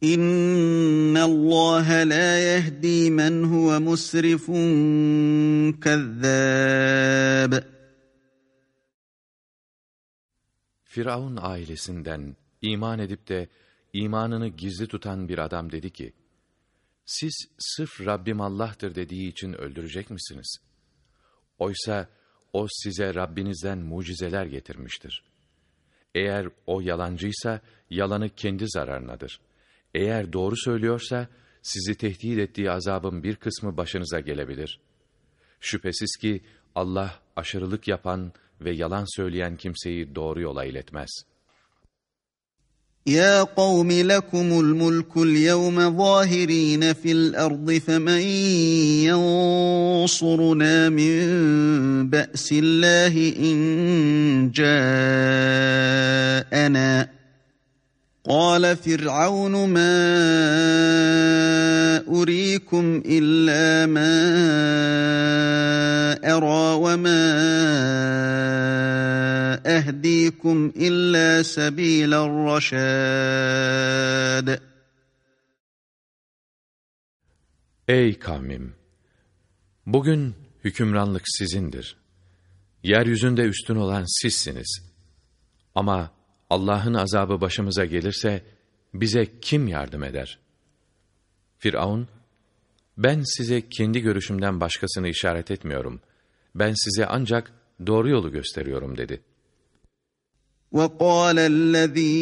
إن الله لا يهدي من هو مسرف كذاب Firavun ailesinden iman edip de imanını gizli tutan bir adam dedi ki, siz sırf Rabbim Allah'tır dediği için öldürecek misiniz? Oysa o size Rabbinizden mucizeler getirmiştir. Eğer o yalancıysa yalanı kendi zararınadır. Eğer doğru söylüyorsa sizi tehdit ettiği azabın bir kısmı başınıza gelebilir. Şüphesiz ki Allah aşırılık yapan ve yalan söyleyen kimseyi doğru yola iletmez.'' يا قوم لكم الملك اليوم ظاهرين في الأرض فمن ينصرنا من بأس الله إن جاءنا قال فرعون ما أريكم إلا ما أرى وما أهديكم إلا سبيل الرشاد Ey kavmim! Bugün hükümranlık sizindir. Yeryüzünde üstün olan sizsiniz. Ama Allah'ın azabı başımıza gelirse bize kim yardım eder? Firavun, ben size kendi görüşümden başkasını işaret etmiyorum. Ben size ancak doğru yolu gösteriyorum dedi. وقال الذي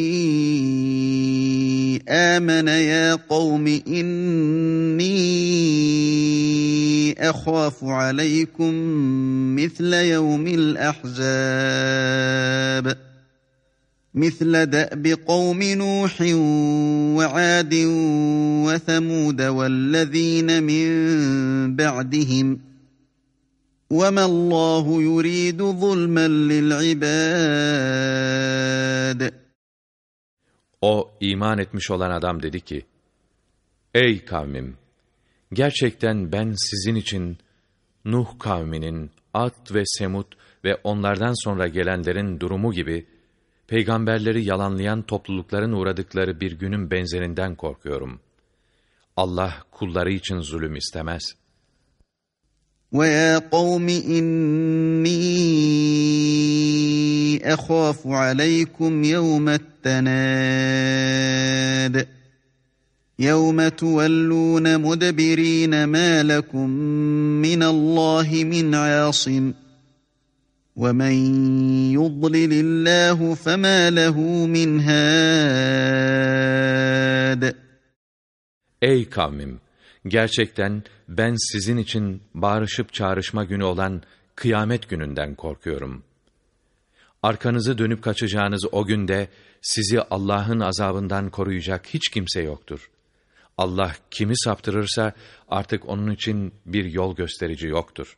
آمن يا قوم إني أخاف عليكم مثل يوم الأحزاب مثل دأب قوم نوح وعاد وثمود والذين من بعدهم ۖ وَمَا اللّٰهُ يُرِيدُ ظُلْمًا لِلْعِبَادِ O iman etmiş olan adam dedi ki, Ey kavmim! Gerçekten ben sizin için Nuh kavminin, Ad ve Semud ve onlardan sonra gelenlerin durumu gibi, peygamberleri yalanlayan toplulukların uğradıkları bir günün benzerinden korkuyorum. Allah kulları için zulüm istemez.'' ويا قوم إني أخاف عليكم يوم التناد يوم تولون مدبرين ما لكم من الله من عاصم ومن يضلل الله فما له من هاد Ey kavmim! Gerçekten ben sizin için bağırışıp çağrışma günü olan kıyamet gününden korkuyorum. Arkanızı dönüp kaçacağınız o günde sizi Allah'ın azabından koruyacak hiç kimse yoktur. Allah kimi saptırırsa artık onun için bir yol gösterici yoktur.''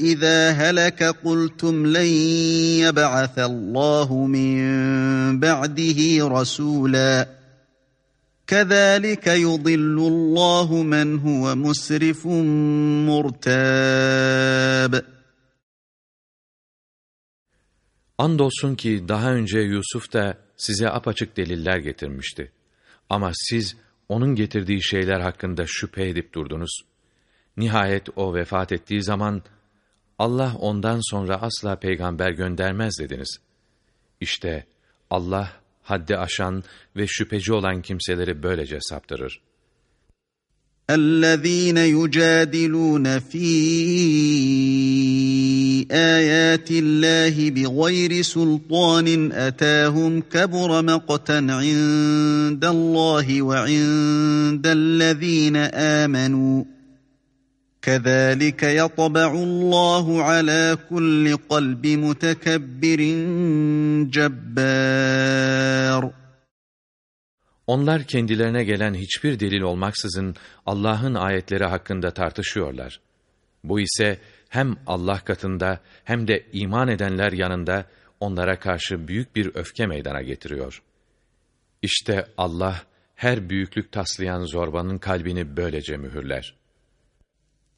إذا هلك قلتم لن يبعث الله من بعده رسولا كذلك يضل الله من هو مسرف مرتاب Andolsun ki daha önce Yusuf da size apaçık deliller getirmişti. Ama siz onun getirdiği şeyler hakkında şüphe edip durdunuz. Nihayet o vefat ettiği zaman Allah ondan sonra asla peygamber göndermez dediniz. İşte Allah haddi aşan ve şüpheci olan kimseleri böylece saptırır. اَلَّذ۪ينَ يُجَادِلُونَ ف۪ي آيَاتِ اللّٰهِ بِغَيْرِ سُلْطَانٍ أَتَاهُمْ كَبُرَ مَقْتًا عِنْدَ اللّٰهِ وَعِنْدَ الَّذ۪ينَ آمَنُوا كَذَٰلِكَ يَطْبَعُ اللّٰهُ عَلَى كُلِّ قَلْبِ مُتَكَبِّرٍ جَبَّارٍ Onlar kendilerine gelen hiçbir delil olmaksızın Allah'ın ayetleri hakkında tartışıyorlar. Bu ise hem Allah katında hem de iman edenler yanında onlara karşı büyük bir öfke meydana getiriyor. İşte Allah her büyüklük taslayan zorbanın kalbini böylece mühürler.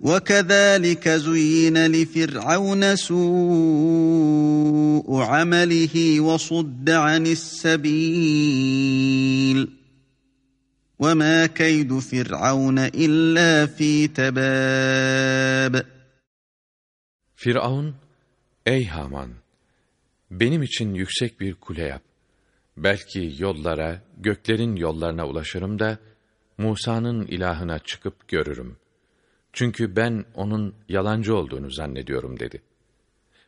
وَكَذَٰلِكَ زُيِّنَ لِفِرْعَوْنَ سُوءُ عَمَلِهِ وَصُدَّ عَنِ السَّبِيلِ وَمَا كَيْدُ فِرْعَوْنَ إِلَّا فِي تَبَابٍ Firavun, ey Haman! Benim için yüksek bir kule yap. Belki yollara, göklerin yollarına ulaşırım da, Musa'nın ilahına çıkıp görürüm. Çünkü ben onun yalancı olduğunu zannediyorum dedi.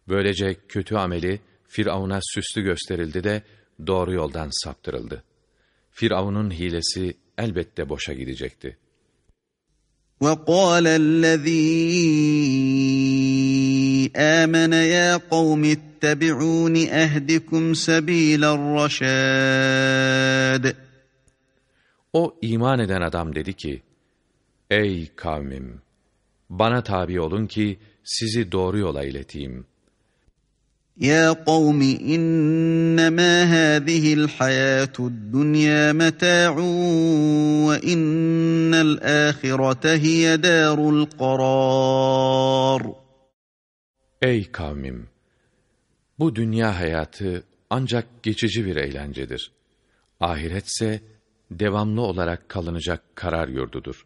Böylece kötü ameli Firavun'a süslü gösterildi de doğru yoldan saptırıldı. Firavun'un hilesi elbette boşa gidecekti. وَقَالَ الَّذ۪ي آمَنَ يَا قَوْمِ اتَّبِعُونِ اَهْدِكُمْ سَب۪يلَ الرَّشَادِ O iman eden adam dedi ki, Ey kavmim! Bana tabi olun ki sizi doğru yola ileteyim. Ya kavmi innema hâzihil hayâtud dünyâ metâ'un ve innel âhirete hiye dârul karâr. Ey kavmim! Bu dünya hayatı ancak geçici bir eğlencedir. Ahiretse devamlı olarak kalınacak karar yurdudur.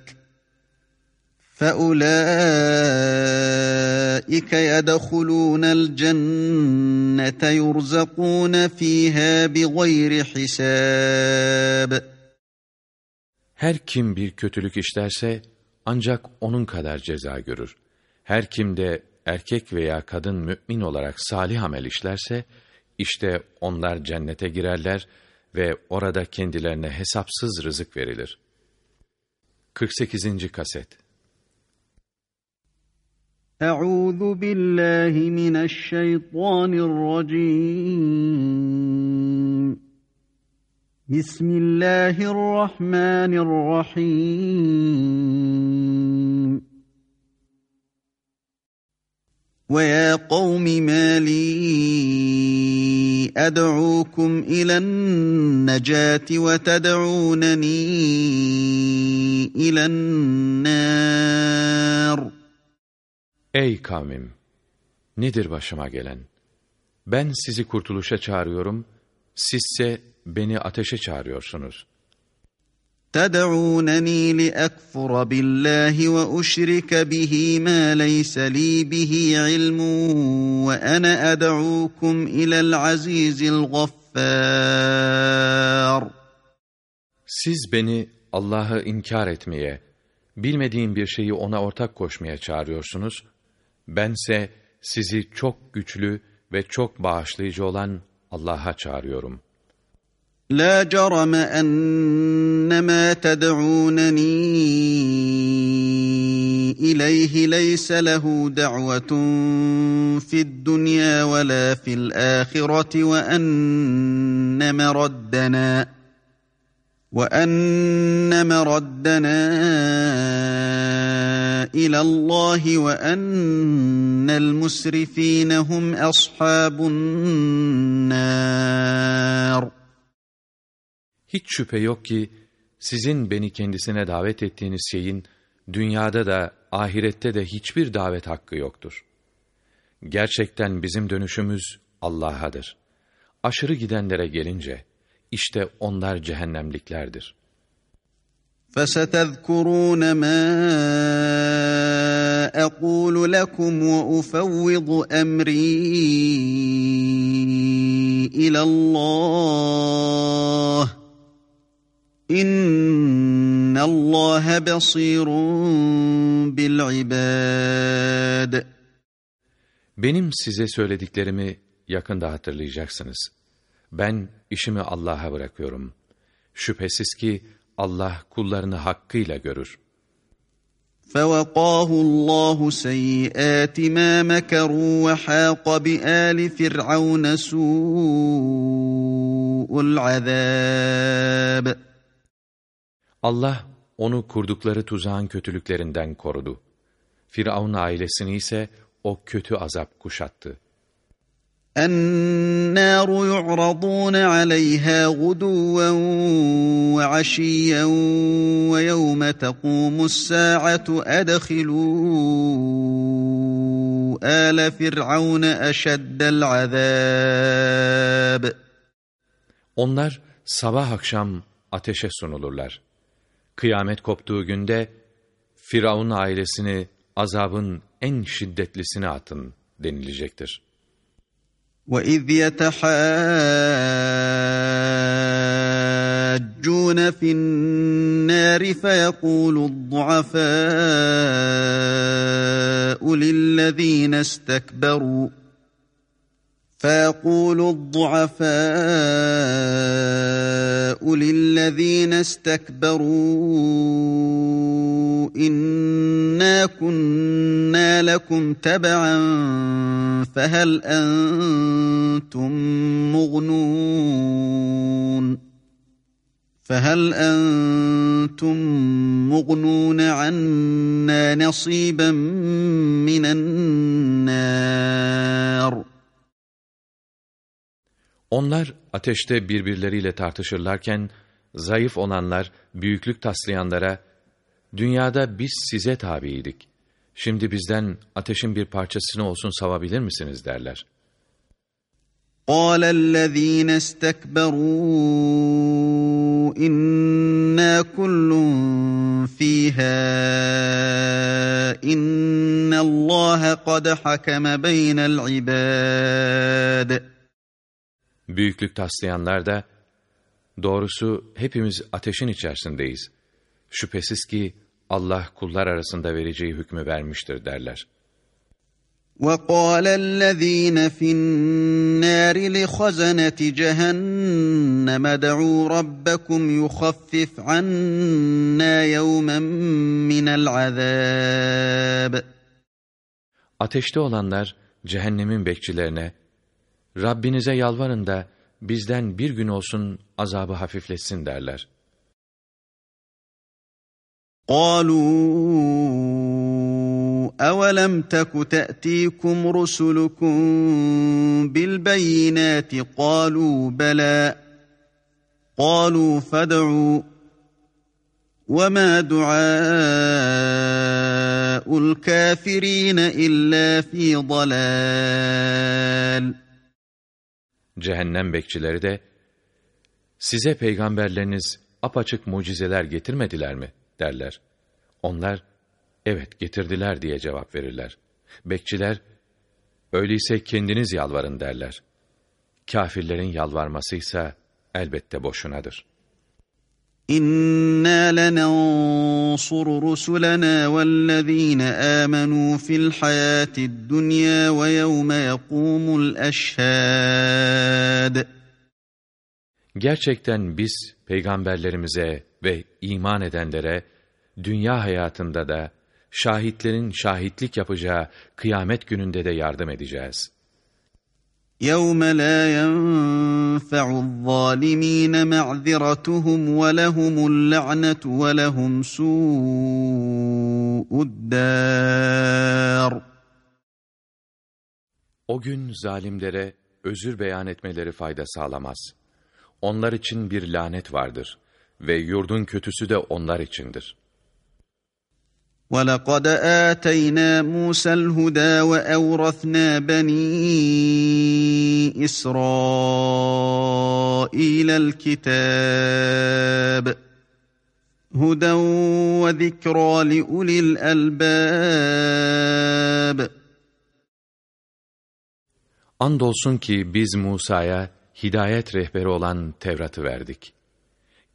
mu'minun fe ulaik فَأُولَٰئِكَ يَدْخُلُونَ الْجَنَّةَ يُرْزَقُونَ ف۪يهَا بِغَيْرِ حِسَابٍ Her kim bir kötülük işlerse ancak onun kadar ceza görür. Her kim de erkek veya kadın mümin olarak salih amel işlerse, işte onlar cennete girerler ve orada kendilerine hesapsız rızık verilir. 48. Kaset أعوذ بالله من الشيطان الرجيم. بسم الله الرحمن الرحيم. وَيَا قَوْمِ مَا لِي أَدْعُوكُمْ إِلَى النَّجَاةِ وَتَدْعُونَنِي إِلَى النَّارِ. Ey kavmim! Nedir başıma gelen? Ben sizi kurtuluşa çağırıyorum, sizse beni ateşe çağırıyorsunuz. تَدْعُونَنِي لِأَكْفُرَ بِاللّٰهِ وَأُشْرِكَ بِهِ مَا لَيْسَ لِي بِهِ عِلْمٌ وَأَنَا أَدْعُوكُمْ إِلَى الْعَز۪يزِ الْغَفَّارِ Siz beni Allah'ı inkar etmeye, bilmediğim bir şeyi ona ortak koşmaya çağırıyorsunuz. Bense sizi çok güçlü ve çok bağışlayıcı olan Allah'a çağırıyorum. La cerame ennemâ ted'ûnenî ileyhi leyse lehu da'vetun fid dunya ve la fil âhireti ve enne meraddena ve enne meraddena إلى الله وأن المسرفين هم أصحاب النار Hiç şüphe yok ki sizin beni kendisine davet ettiğiniz şeyin dünyada da ahirette de hiçbir davet hakkı yoktur. Gerçekten bizim dönüşümüz Allah'adır. Aşırı gidenlere gelince işte onlar cehennemliklerdir.'' فستذكرون ما اقول لكم وافوض امري الى الله ان الله بصير بالعباد Benim size söylediklerimi yakında hatırlayacaksınız. Ben işimi Allah'a bırakıyorum. Şüphesiz ki Allah kullarını hakkıyla görür. فَوَقَاهُ اللّٰهُ سَيِّئَاتِ مَا مَكَرُوا وَحَاقَ بِآلِ فِرْعَوْنَ سُوءُ الْعَذَابِ Allah onu kurdukları tuzağın kötülüklerinden korudu. Firavun ailesini ise o kötü azap kuşattı. النار يعرضون عليها غدوا وعشيا ويوم تقوم الساعة أدخلوا آل فرعون أشد العذاب Onlar sabah akşam ateşe sunulurlar. Kıyamet koptuğu günde Firavun ailesini azabın en şiddetlisine atın denilecektir. وَإِذْ يَتَحَاجُّونَ فِي النَّارِ فَيَقُولُ الضُّعَفَاءُ لِلَّذِينَ اسْتَكْبَرُوا فيقول الضعفاء للذين استكبروا إنا كنا لكم تبعا فهل أنتم مغنون فهل أنتم مغنون عنا نصيبا من النار Onlar ateşte birbirleriyle tartışırlarken, zayıf olanlar, büyüklük taslayanlara, dünyada biz size tabiydik. Şimdi bizden ateşin bir parçasını olsun savabilir misiniz derler. قال الذين استكبروا إنا كل فيها إن الله قد حكم بين العباد Büyüklük taslayanlar da, doğrusu hepimiz ateşin içerisindeyiz. Şüphesiz ki Allah kullar arasında vereceği hükmü vermiştir derler. وَقَالَ الَّذ۪ينَ فِي النَّارِ لِخَزَنَةِ جَهَنَّمَ دَعُوا رَبَّكُمْ يُخَفِّفْ عَنَّا يَوْمًا مِنَ الْعَذَابِ Ateşte olanlar cehennemin bekçilerine, Rabbinize yalvarın da bizden bir gün olsun azabı hafifletsin derler. قالوا أولم تك تأتيكم رسلكم بالبينات قالوا بلى قالوا فادعوا وما دعاء الكافرين إلا في ضلال Cehennem bekçileri de, size peygamberleriniz apaçık mucizeler getirmediler mi? derler. Onlar, evet getirdiler diye cevap verirler. Bekçiler, öyleyse kendiniz yalvarın derler. Kafirlerin yalvarmasıysa elbette boşunadır. İnna lenansur rusulana vellezine amenu fil hayatid dunya ve yevme yekumul eşhad. Gerçekten biz peygamberlerimize ve iman edenlere dünya hayatında da şahitlerin şahitlik yapacağı kıyamet gününde de yardım edeceğiz. يَوْمَ لَا يَنْفَعُ الظَّالِمِينَ مَعْذِرَتُهُمْ وَلَهُمُ اللَّعْنَةُ وَلَهُمْ سُوءُ الدَّارِ O gün zalimlere özür beyan etmeleri fayda sağlamaz. Onlar için bir lanet vardır ve yurdun kötüsü de onlar içindir. وَلَقَدْ آتَيْنَا مُوسَى الْهُدَى وَأَوْرَثْنَا بَنِي إِسْرَائِيلَ الْكِتَابَ هُدًى وَذِكْرَى لِأُولِي الْأَلْبَابِ Andolsun ki biz Musa'ya hidayet rehberi olan Tevrat'ı verdik.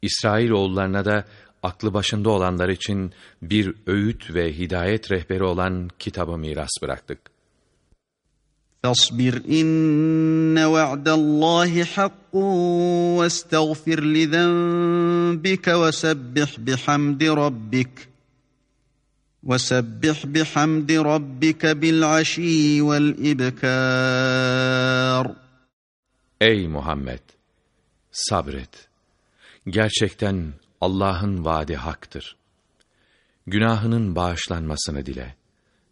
İsrail oğullarına da aklı başında olanlar için bir öğüt ve hidayet rehberi olan kitabı miras bıraktık. فاصبر إن وعد الله حق واستغفر لذنبك وسبح بحمد ربك وسبح بحمد ربك بالعشي والإبكار Ey Muhammed! Sabret. Gerçekten Allah'ın vaadi haktır. Günahının bağışlanmasını dile.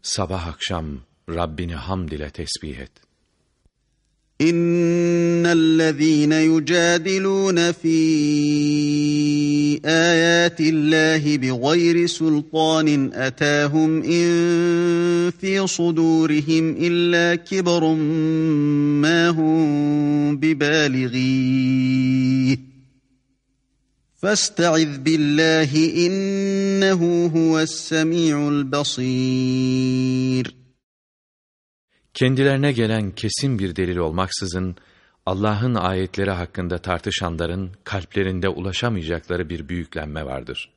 Sabah akşam Rabbini hamd ile tesbih et. إن الذين يجادلون في آيات الله بغير سلطان أتاهم إن في صدورهم إلا كبر ما هم ببالغيه فاستعذ بالله إنه هو السميع البصير Kendilerine gelen kesin bir delil olmaksızın, Allah'ın ayetleri hakkında tartışanların kalplerinde ulaşamayacakları bir büyüklenme vardır.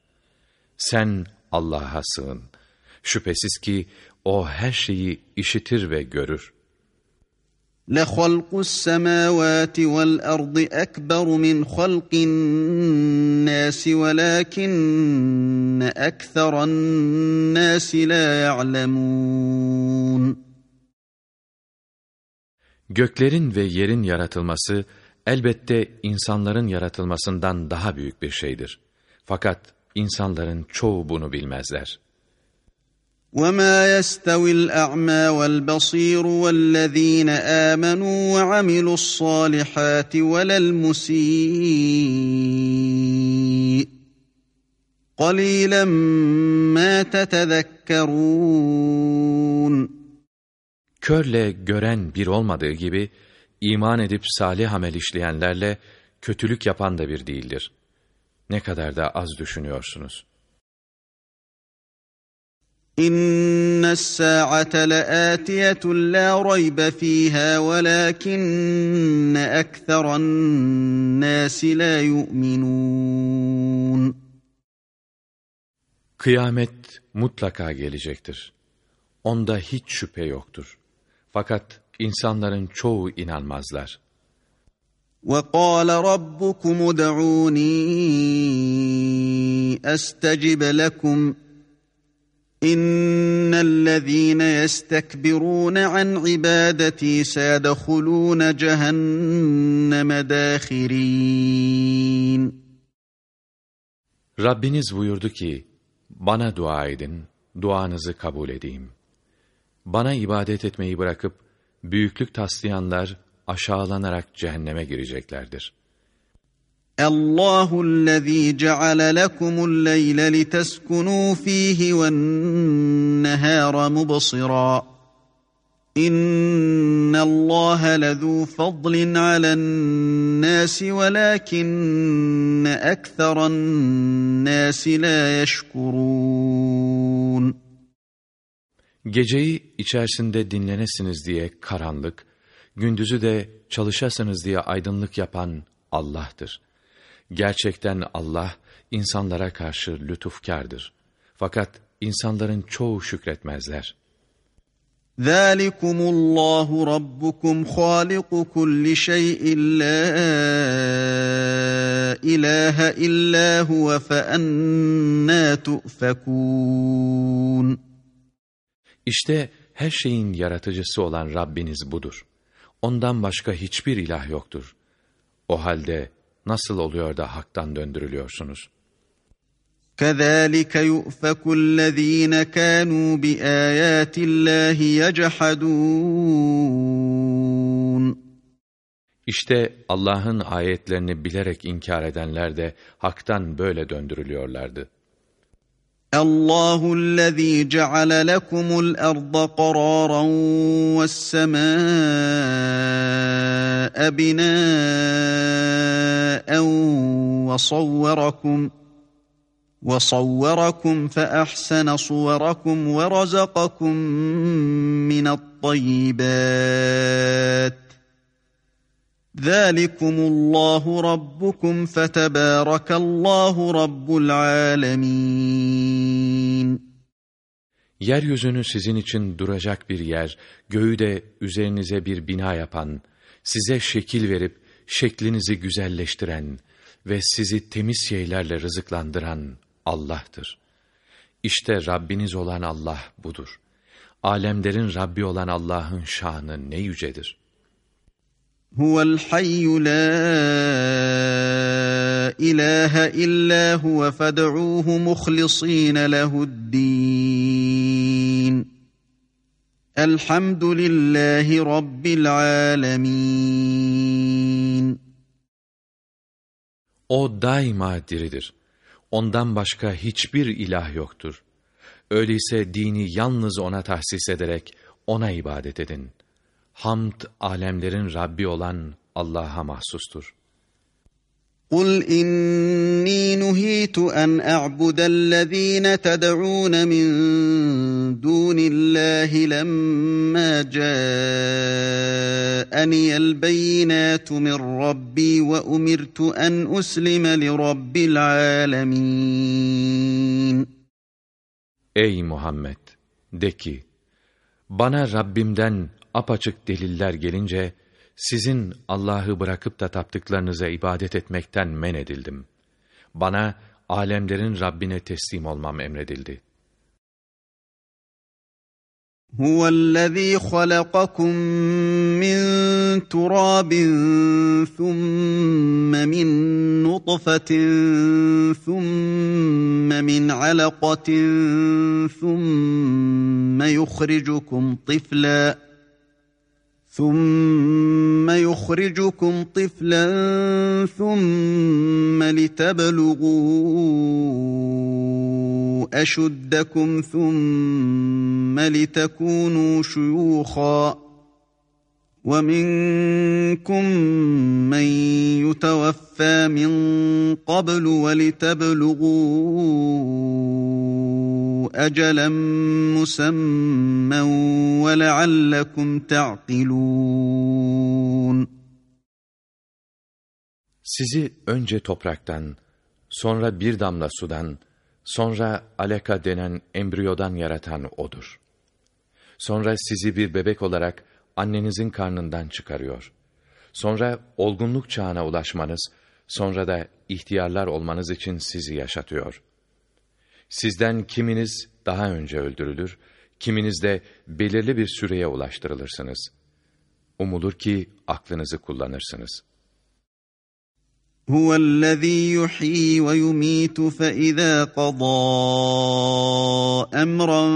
Sen Allah'a sığın. Şüphesiz ki O her şeyi işitir ve görür. لَخَلْقُ السَّمَاوَاتِ وَالْأَرْضِ أَكْبَرُ مِنْ خَلْقِ النَّاسِ وَلَكِنَّ أَكْثَرَ النَّاسِ لَا يَعْلَمُونَ Göklerin ve yerin yaratılması elbette insanların yaratılmasından daha büyük bir şeydir. Fakat insanların çoğu bunu bilmezler. وَمَا يَسْتَوِي الْأَعْمَى وَالْبَصِيرُ وَالَّذ۪ينَ آمَنُوا وَعَمِلُوا الصَّالِحَاتِ وَلَا الْمُسِيءِ قَلِيلًا مَا تَتَذَكَّرُونَ Körle gören bir olmadığı gibi, iman edip salih amel işleyenlerle kötülük yapan da bir değildir. Ne kadar da az düşünüyorsunuz. İnne s-sa'ate le'atiyetun la raybe fiha velakinne ekseran nasi la yu'minun. Kıyamet mutlaka gelecektir. Onda hiç şüphe yoktur. Fakat insanların çoğu inanmazlar. وَقَالَ رَبُّكُمُ ادْعُونِي أَسْتَجِبْ لَكُمْ İnnellezîne yestekbirûne an ibadetî sâdehulûne cehenneme dâhirîn. Rabbiniz buyurdu ki, bana dua edin, duanızı kabul edeyim. Bana ibadet etmeyi bırakıp, büyüklük taslayanlar aşağılanarak cehenneme gireceklerdir. الله الذي جعل لكم الليل لتسكنوا فيه والنهار مبصرا ان الله لذو فضل على الناس ولكن أكثر الناس لا يشكرون Geceyi içerisinde dinlenesiniz diye karanlık, gündüzü de çalışasınız diye aydınlık yapan Allah'tır. Gerçekten Allah insanlara karşı lütufkardır. Fakat insanların çoğu şükretmezler. ذَٰلِكُمُ اللّٰهُ رَبُّكُمْ خَالِقُ كُلِّ شَيْءٍ لَا إِلَٰهَ إِلَّا هُوَ فَأَنَّا تُؤْفَكُونَ İşte her şeyin yaratıcısı olan Rabbiniz budur. Ondan başka hiçbir ilah yoktur. O halde nasıl oluyor da haktan döndürülüyorsunuz? كَذَٰلِكَ يُؤْفَكُ الَّذ۪ينَ كَانُوا بِآيَاتِ اللّٰهِ يَجْحَدُونَ İşte Allah'ın ayetlerini bilerek inkar edenler de haktan böyle döndürülüyorlardı. الله الذي جعل لكم الأرض قرارا والسماء بناء وصوركم وصوركم فأحسن صوركم ورزقكم من الطيبات. Zalikumullahu rabbukum fetebarakallahu rabbul alemin. Yeryüzünü sizin için duracak bir yer, göğü de üzerinize bir bina yapan, size şekil verip şeklinizi güzelleştiren ve sizi temiz şeylerle rızıklandıran Allah'tır. İşte Rabbiniz olan Allah budur. Alemlerin Rabbi olan Allah'ın şanı ne yücedir.'' هو الحي لا إله إلا هو فادعوه مخلصين له الدين الحمد لله رب العالمين O daima diridir. Ondan başka hiçbir ilah yoktur. Öyleyse dini yalnız O'na tahsis ederek O'na ibadet edin. Hamd alemlerin Rabbi olan Allah'a mahsustur. قُلْ إِنِّي نُهِيتُ أَنْ أَعْبُدَ الَّذ۪ينَ تَدْعُونَ مِنْ دُونِ اللّٰهِ لَمَّا جَاءَنِيَ الْبَيِّنَاتُ مِنْ رَبِّي وَأُمِرْتُ أَنْ أُسْلِمَ لِرَبِّ الْعَالَمِينَ Ey Muhammed! De ki, bana Rabbimden apaçık deliller gelince, sizin Allah'ı bırakıp da taptıklarınıza ibadet etmekten men edildim. Bana alemlerin Rabbine teslim olmam emredildi. هو الذي خلقكم من تراب ثم من نطفة ثم من علقة ثم يخرجكم طفلاً ثم يخرجكم طفلا ثم لتبلغوا أشدكم ثم لتكونوا شيوخا ومنكم من يتوفى من قبل ولتبلغوا اجلا مسمى ولعلكم تعقلون Sizi önce topraktan, sonra bir damla sudan, sonra aleka denen embriyodan yaratan O'dur. Sonra sizi bir bebek olarak annenizin karnından çıkarıyor. Sonra olgunluk çağına ulaşmanız, sonra da ihtiyarlar olmanız için sizi yaşatıyor. Sizden kiminiz daha önce öldürülür, kiminiz de belirli bir süreye ulaştırılırsınız. Umulur ki aklınızı kullanırsınız.'' هو الذي يحيي ويميت فإذا قضى أمرا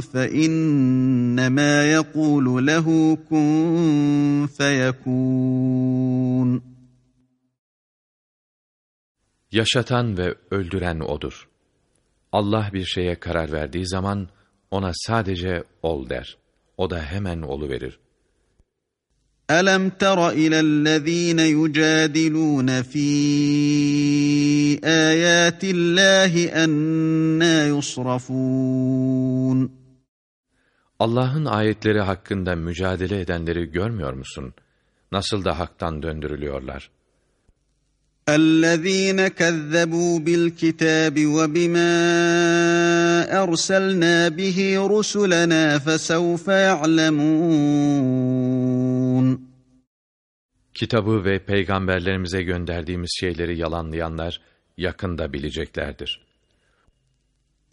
فإنما يقول له كن فيكون Yaşatan ve öldüren O'dur. Allah bir şeye karar verdiği zaman ona sadece ol der. O da hemen olu verir. Alam tara ila'llezine yucadilun fi ayatillahi enna yusrafun Allah'ın ayetleri hakkında mücadele edenleri görmüyor musun? Nasıl da haktan döndürülüyorlar.'' الذين كذبوا بالكتاب وبما أرسلنا به رسلنا فسوف يعلمون Kitabı ve peygamberlerimize gönderdiğimiz şeyleri yalanlayanlar yakında bileceklerdir.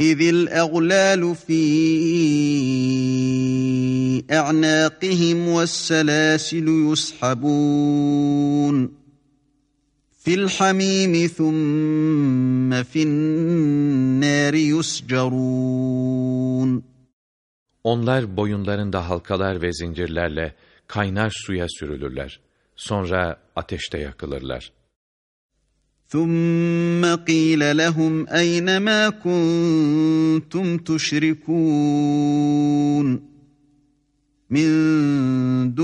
إذ الأغلال في أعناقهم والسلاسل يسحبون في الحميم ثم في النار يسجرون Onlar boyunlarında halkalar ve zincirlerle kaynar suya sürülürler. Sonra ateşte yakılırlar. ثم قيل لهم أين ما كنتم تشركون min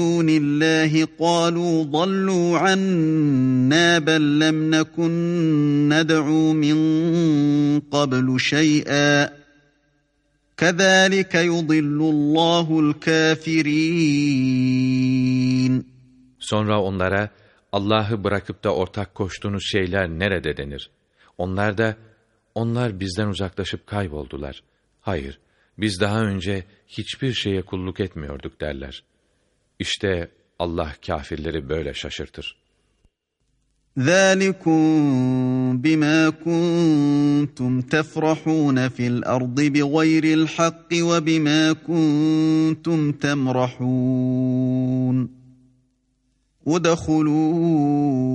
qalu dallu anna bel lem nekun ned'u min qablu şey'a kezalike yudillullahul kafirin Sonra onlara Allah'ı bırakıp da ortak koştuğunuz şeyler nerede denir? Onlar da onlar bizden uzaklaşıp kayboldular. Hayır, biz daha önce hiçbir şeye kulluk etmiyorduk derler. İşte Allah kafirleri böyle şaşırtır. ذَٰلِكُمْ بِمَا كُنْتُمْ تَفْرَحُونَ فِي الْأَرْضِ بِغَيْرِ الْحَقِّ وَبِمَا كُنْتُمْ تَمْرَحُونَ ادخلوا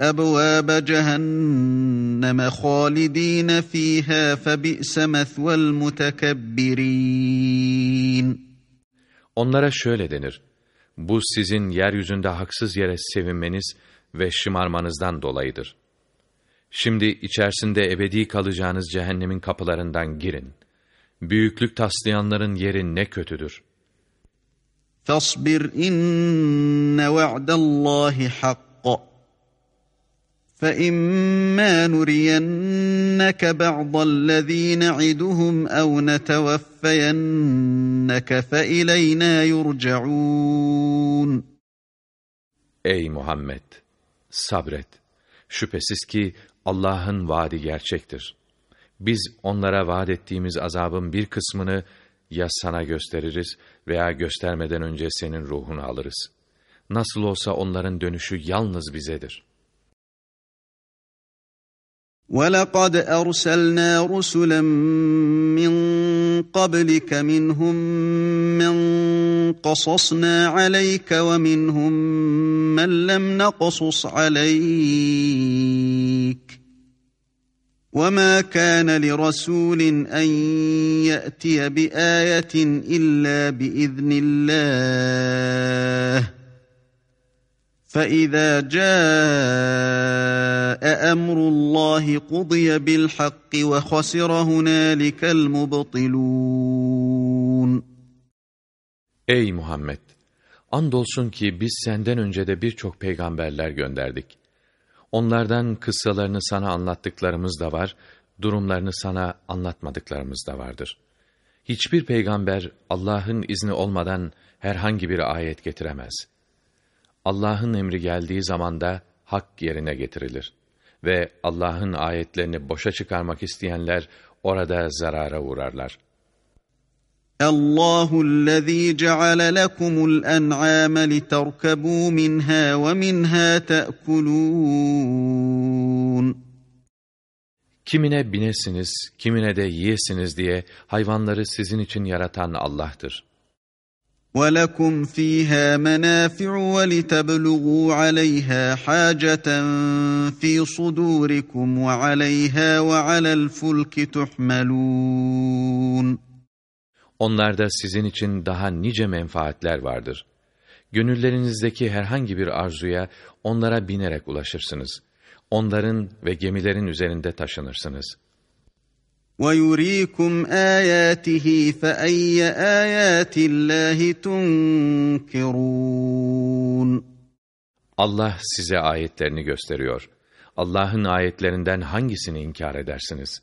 أبواب جهنم خالدين فيها فبئس مثوى المتكبرين Onlara şöyle denir. Bu sizin yeryüzünde haksız yere sevinmeniz ve şımarmanızdan dolayıdır. Şimdi içerisinde ebedi kalacağınız cehennemin kapılarından girin. Büyüklük taslayanların yeri ne kötüdür. فاصبر إن وعد الله حق فإما نرينك بعض الذي نعدهم أو نتوفينك فإلينا يرجعون Ey Muhammed! Sabret. Şüphesiz ki Allah'ın vaadi gerçektir. Biz onlara vaat ettiğimiz azabın bir kısmını ya sana gösteririz veya göstermeden önce senin ruhunu alırız. Nasıl olsa onların dönüşü yalnız bizedir. وَلَقَدْ أَرْسَلْنَا رُسُلًا مِّن قَبْلِكَ مِنْهُم مَّن قَصَصْنَا عَلَيْكَ وَمِنْهُم مَّن لَّمْ نَقْصُصْ عَلَيْكَ وَمَا كَانَ لِرَسُولٍ أَن يَأْتِيَ بِآيَةٍ إِلَّا بِإِذْنِ اللَّهِ فَإِذَا جَاءَ أَمْرُ اللَّهِ قُضِيَ بِالْحَقِّ وَخَسِرَ هُنَالِكَ الْمُبْطِلُونَ Ey Muhammed! Andolsun ki biz senden önce de birçok peygamberler gönderdik. Onlardan kıssalarını sana anlattıklarımız da var, durumlarını sana anlatmadıklarımız da vardır. Hiçbir peygamber Allah'ın izni olmadan herhangi bir ayet getiremez. Allah'ın emri geldiği zaman da hak yerine getirilir. Ve Allah'ın ayetlerini boşa çıkarmak isteyenler orada zarara uğrarlar. الله الذي جعل لكم الأنعام لتركبوا منها ومنها تأكلون Kimine binesiniz, kimine de yiyesiniz diye hayvanları sizin için yaratan Allah'tır. وَلَكُمْ فِيهَا مَنَافِعُ وَلِتَبْلُغُوا عَلَيْهَا حَاجَةً فِي صُدُورِكُمْ وَعَلَيْهَا وَعَلَى الْفُلْكِ تُحْمَلُونَ Onlarda sizin için daha nice menfaatler vardır. Gönüllerinizdeki herhangi bir arzuya onlara binerek ulaşırsınız. Onların ve gemilerin üzerinde taşınırsınız. وَيُرِيكُمْ آيَاتِهِ فَأَيَّ آيَاتِ اللّٰهِ تُنْكِرُونَ Allah size ayetlerini gösteriyor. Allah'ın ayetlerinden hangisini inkar edersiniz?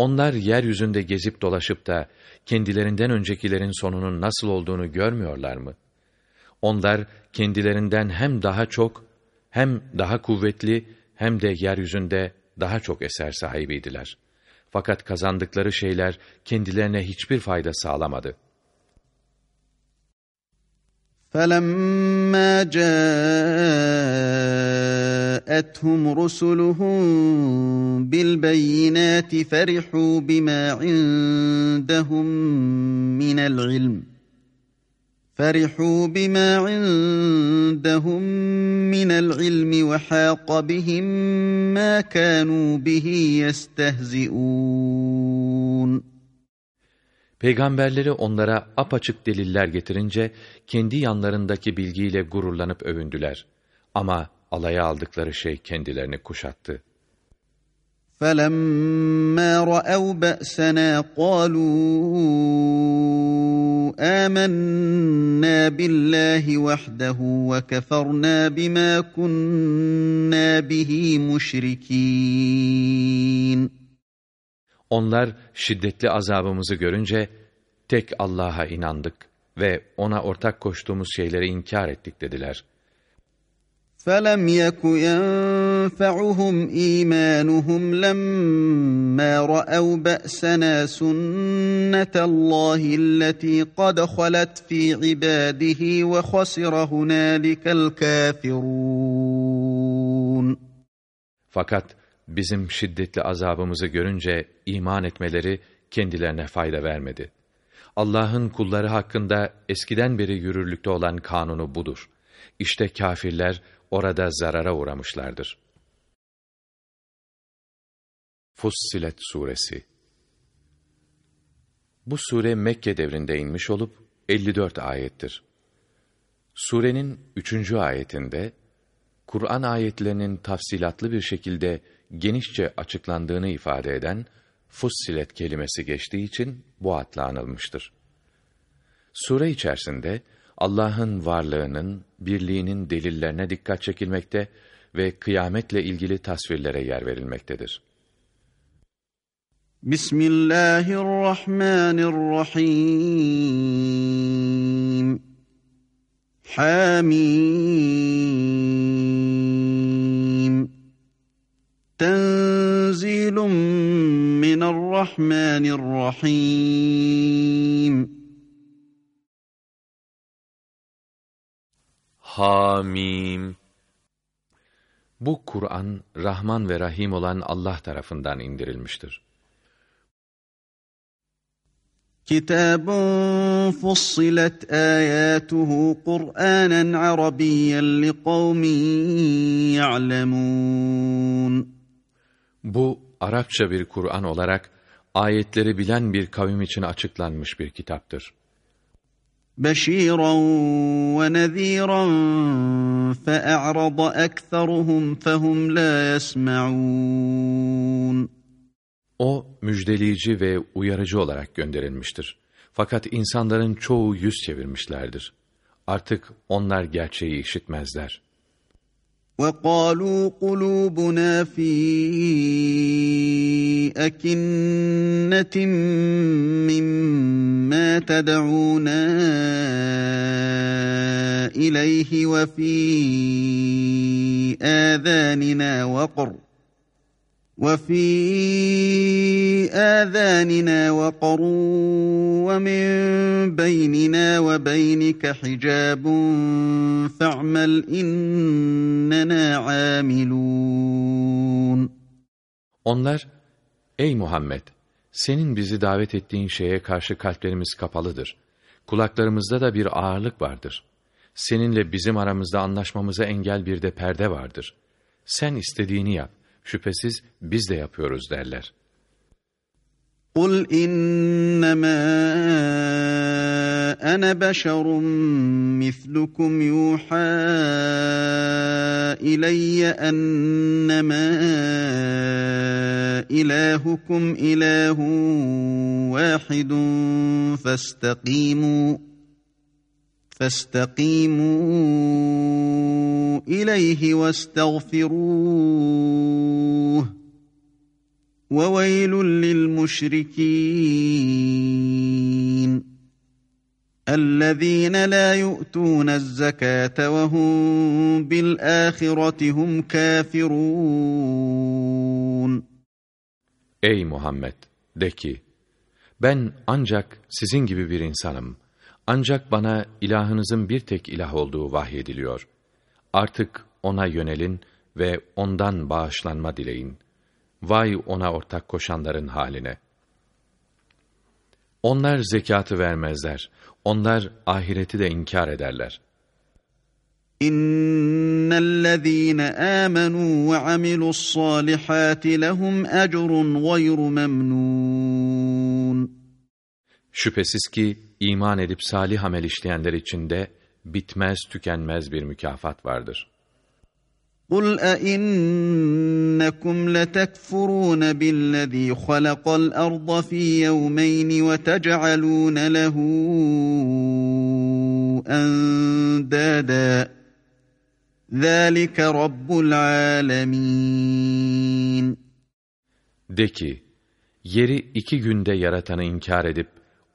Onlar yeryüzünde gezip dolaşıp da kendilerinden öncekilerin sonunun nasıl olduğunu görmüyorlar mı? Onlar kendilerinden hem daha çok hem daha kuvvetli hem de yeryüzünde daha çok eser sahibiydiler. Fakat kazandıkları şeyler kendilerine hiçbir fayda sağlamadı. فَلَمَّا جَاءَتْهُمْ رُسُلُهُم بِالْبَيِّنَاتِ فَرِحُوا بِمَا عِندَهُم مِّنَ الْعِلْمِ فَرِحُوا بِمَا عِندَهُمْ مِنَ الْعِلْمِ وَحَاقَ بِهِمْ مَا كَانُوا بِهِ يَسْتَهْزِئُونَ Peygamberleri onlara apaçık deliller getirince kendi yanlarındaki bilgiyle gururlanıp övündüler. Ama alaya aldıkları şey kendilerini kuşattı. فَلَمَّا رَأَوْا بَأْسَنَا قَالُوا آمَنَّا بِاللّٰهِ وَحْدَهُ وَكَفَرْنَا بِمَا كُنَّا بِهِ مُشْرِكِينَ Onlar şiddetli azabımızı görünce tek Allah'a inandık ve ona ortak koştuğumuz şeyleri inkar ettik dediler. فَلَمْ يَكُ يَنْفَعُهُمْ إِيمَانُهُمْ لَمَّا رَأَوْا بَأْسَنَا سُنَّةَ اللّٰهِ الَّتِي قَدْ خَلَتْ فِي عِبَادِهِ وَخَسِرَ هُنَالِكَ الْكَافِرُونَ Fakat bizim şiddetli azabımızı görünce iman etmeleri kendilerine fayda vermedi. Allah'ın kulları hakkında eskiden beri yürürlükte olan kanunu budur. İşte kafirler orada zarara uğramışlardır. Fussilet Suresi Bu sure Mekke devrinde inmiş olup 54 ayettir. Surenin 3. ayetinde Kur'an ayetlerinin tafsilatlı bir şekilde genişçe açıklandığını ifade eden Fussilet kelimesi geçtiği için bu adla anılmıştır. Sure içerisinde Allah'ın varlığının, birliğinin delillerine dikkat çekilmekte ve kıyametle ilgili tasvirlere yer verilmektedir. Bismillahirrahmanirrahim. Hamim. Tenzilun minarrahmanirrahim. Hamim. Bu Kur'an Rahman ve Rahim olan Allah tarafından indirilmiştir. Kitabun fussilet ayatuhu Kur'anen Arabiyyen li kavmin ya'lemun. Bu Arapça bir Kur'an olarak ayetleri bilen bir kavim için açıklanmış bir kitaptır. بشيرا ونذيرا فأعرض أكثرهم فهم لا يسمعون O müjdeleyici ve uyarıcı olarak gönderilmiştir. Fakat insanların çoğu yüz çevirmişlerdir. Artık onlar gerçeği işitmezler. وقالوا قلوبنا في أكنة مما تدعونا إليه وفي آذاننا وقر. وفي آذاننا وقر ومن بيننا وبينك حجاب فاعمل إننا عاملون Onlar, ey Muhammed, senin bizi davet ettiğin şeye karşı kalplerimiz kapalıdır. Kulaklarımızda da bir ağırlık vardır. Seninle bizim aramızda anlaşmamıza engel bir de perde vardır. Sen istediğini yap. Şüphesiz biz de yapıyoruz derler. قُلْ إِنَّمَا أَنَا بَشَرٌ مِثْلُكُمْ يُوحَى إِلَيَّ أَنَّمَا إِلَٰهُكُمْ إِلَٰهٌ وَاحِدٌ فَاسْتَقِيمُوا فَاسْتَقِيمُوا إِلَيْهِ وَاسْتَغْفِرُوهُ وَوَيْلٌ لِلْمُشْرِكِينَ الَّذ۪ينَ لَا يُؤْتُونَ الزَّكَاةَ وَهُمْ بِالْآخِرَةِ هُمْ كَافِرُونَ Ey Muhammed! De ki, ben ancak sizin gibi bir insanım. Ancak bana ilahınızın bir tek ilah olduğu vahyediliyor. Artık ona yönelin ve ondan bağışlanma dileyin. Vay ona ortak koşanların haline. Onlar zekatı vermezler. Onlar ahireti de inkar ederler. İnnellezîne âmenû ve amilu's-sâlihâti lehum ecrun gayru memnûn. Şüphesiz ki iman edip salih amel işleyenler için de bitmez tükenmez bir mükafat vardır. قُلْ أَئِنَّكُمْ لَتَكْفُرُونَ بِالَّذ۪ي خَلَقَ الْأَرْضَ ف۪ي يَوْمَيْنِ وَتَجْعَلُونَ لَهُ أَنْدَادًا ذَٰلِكَ رَبُّ الْعَالَمِينَ De ki, yeri iki günde yaratanı inkar edip,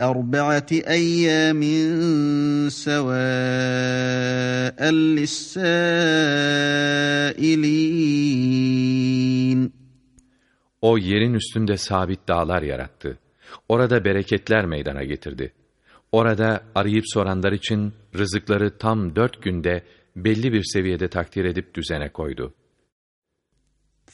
أربعة أيام سواء للسائلين O yerin üstünde sabit dağlar yarattı. Orada bereketler meydana getirdi. Orada arayıp soranlar için rızıkları tam dört günde belli bir seviyede takdir edip düzene koydu.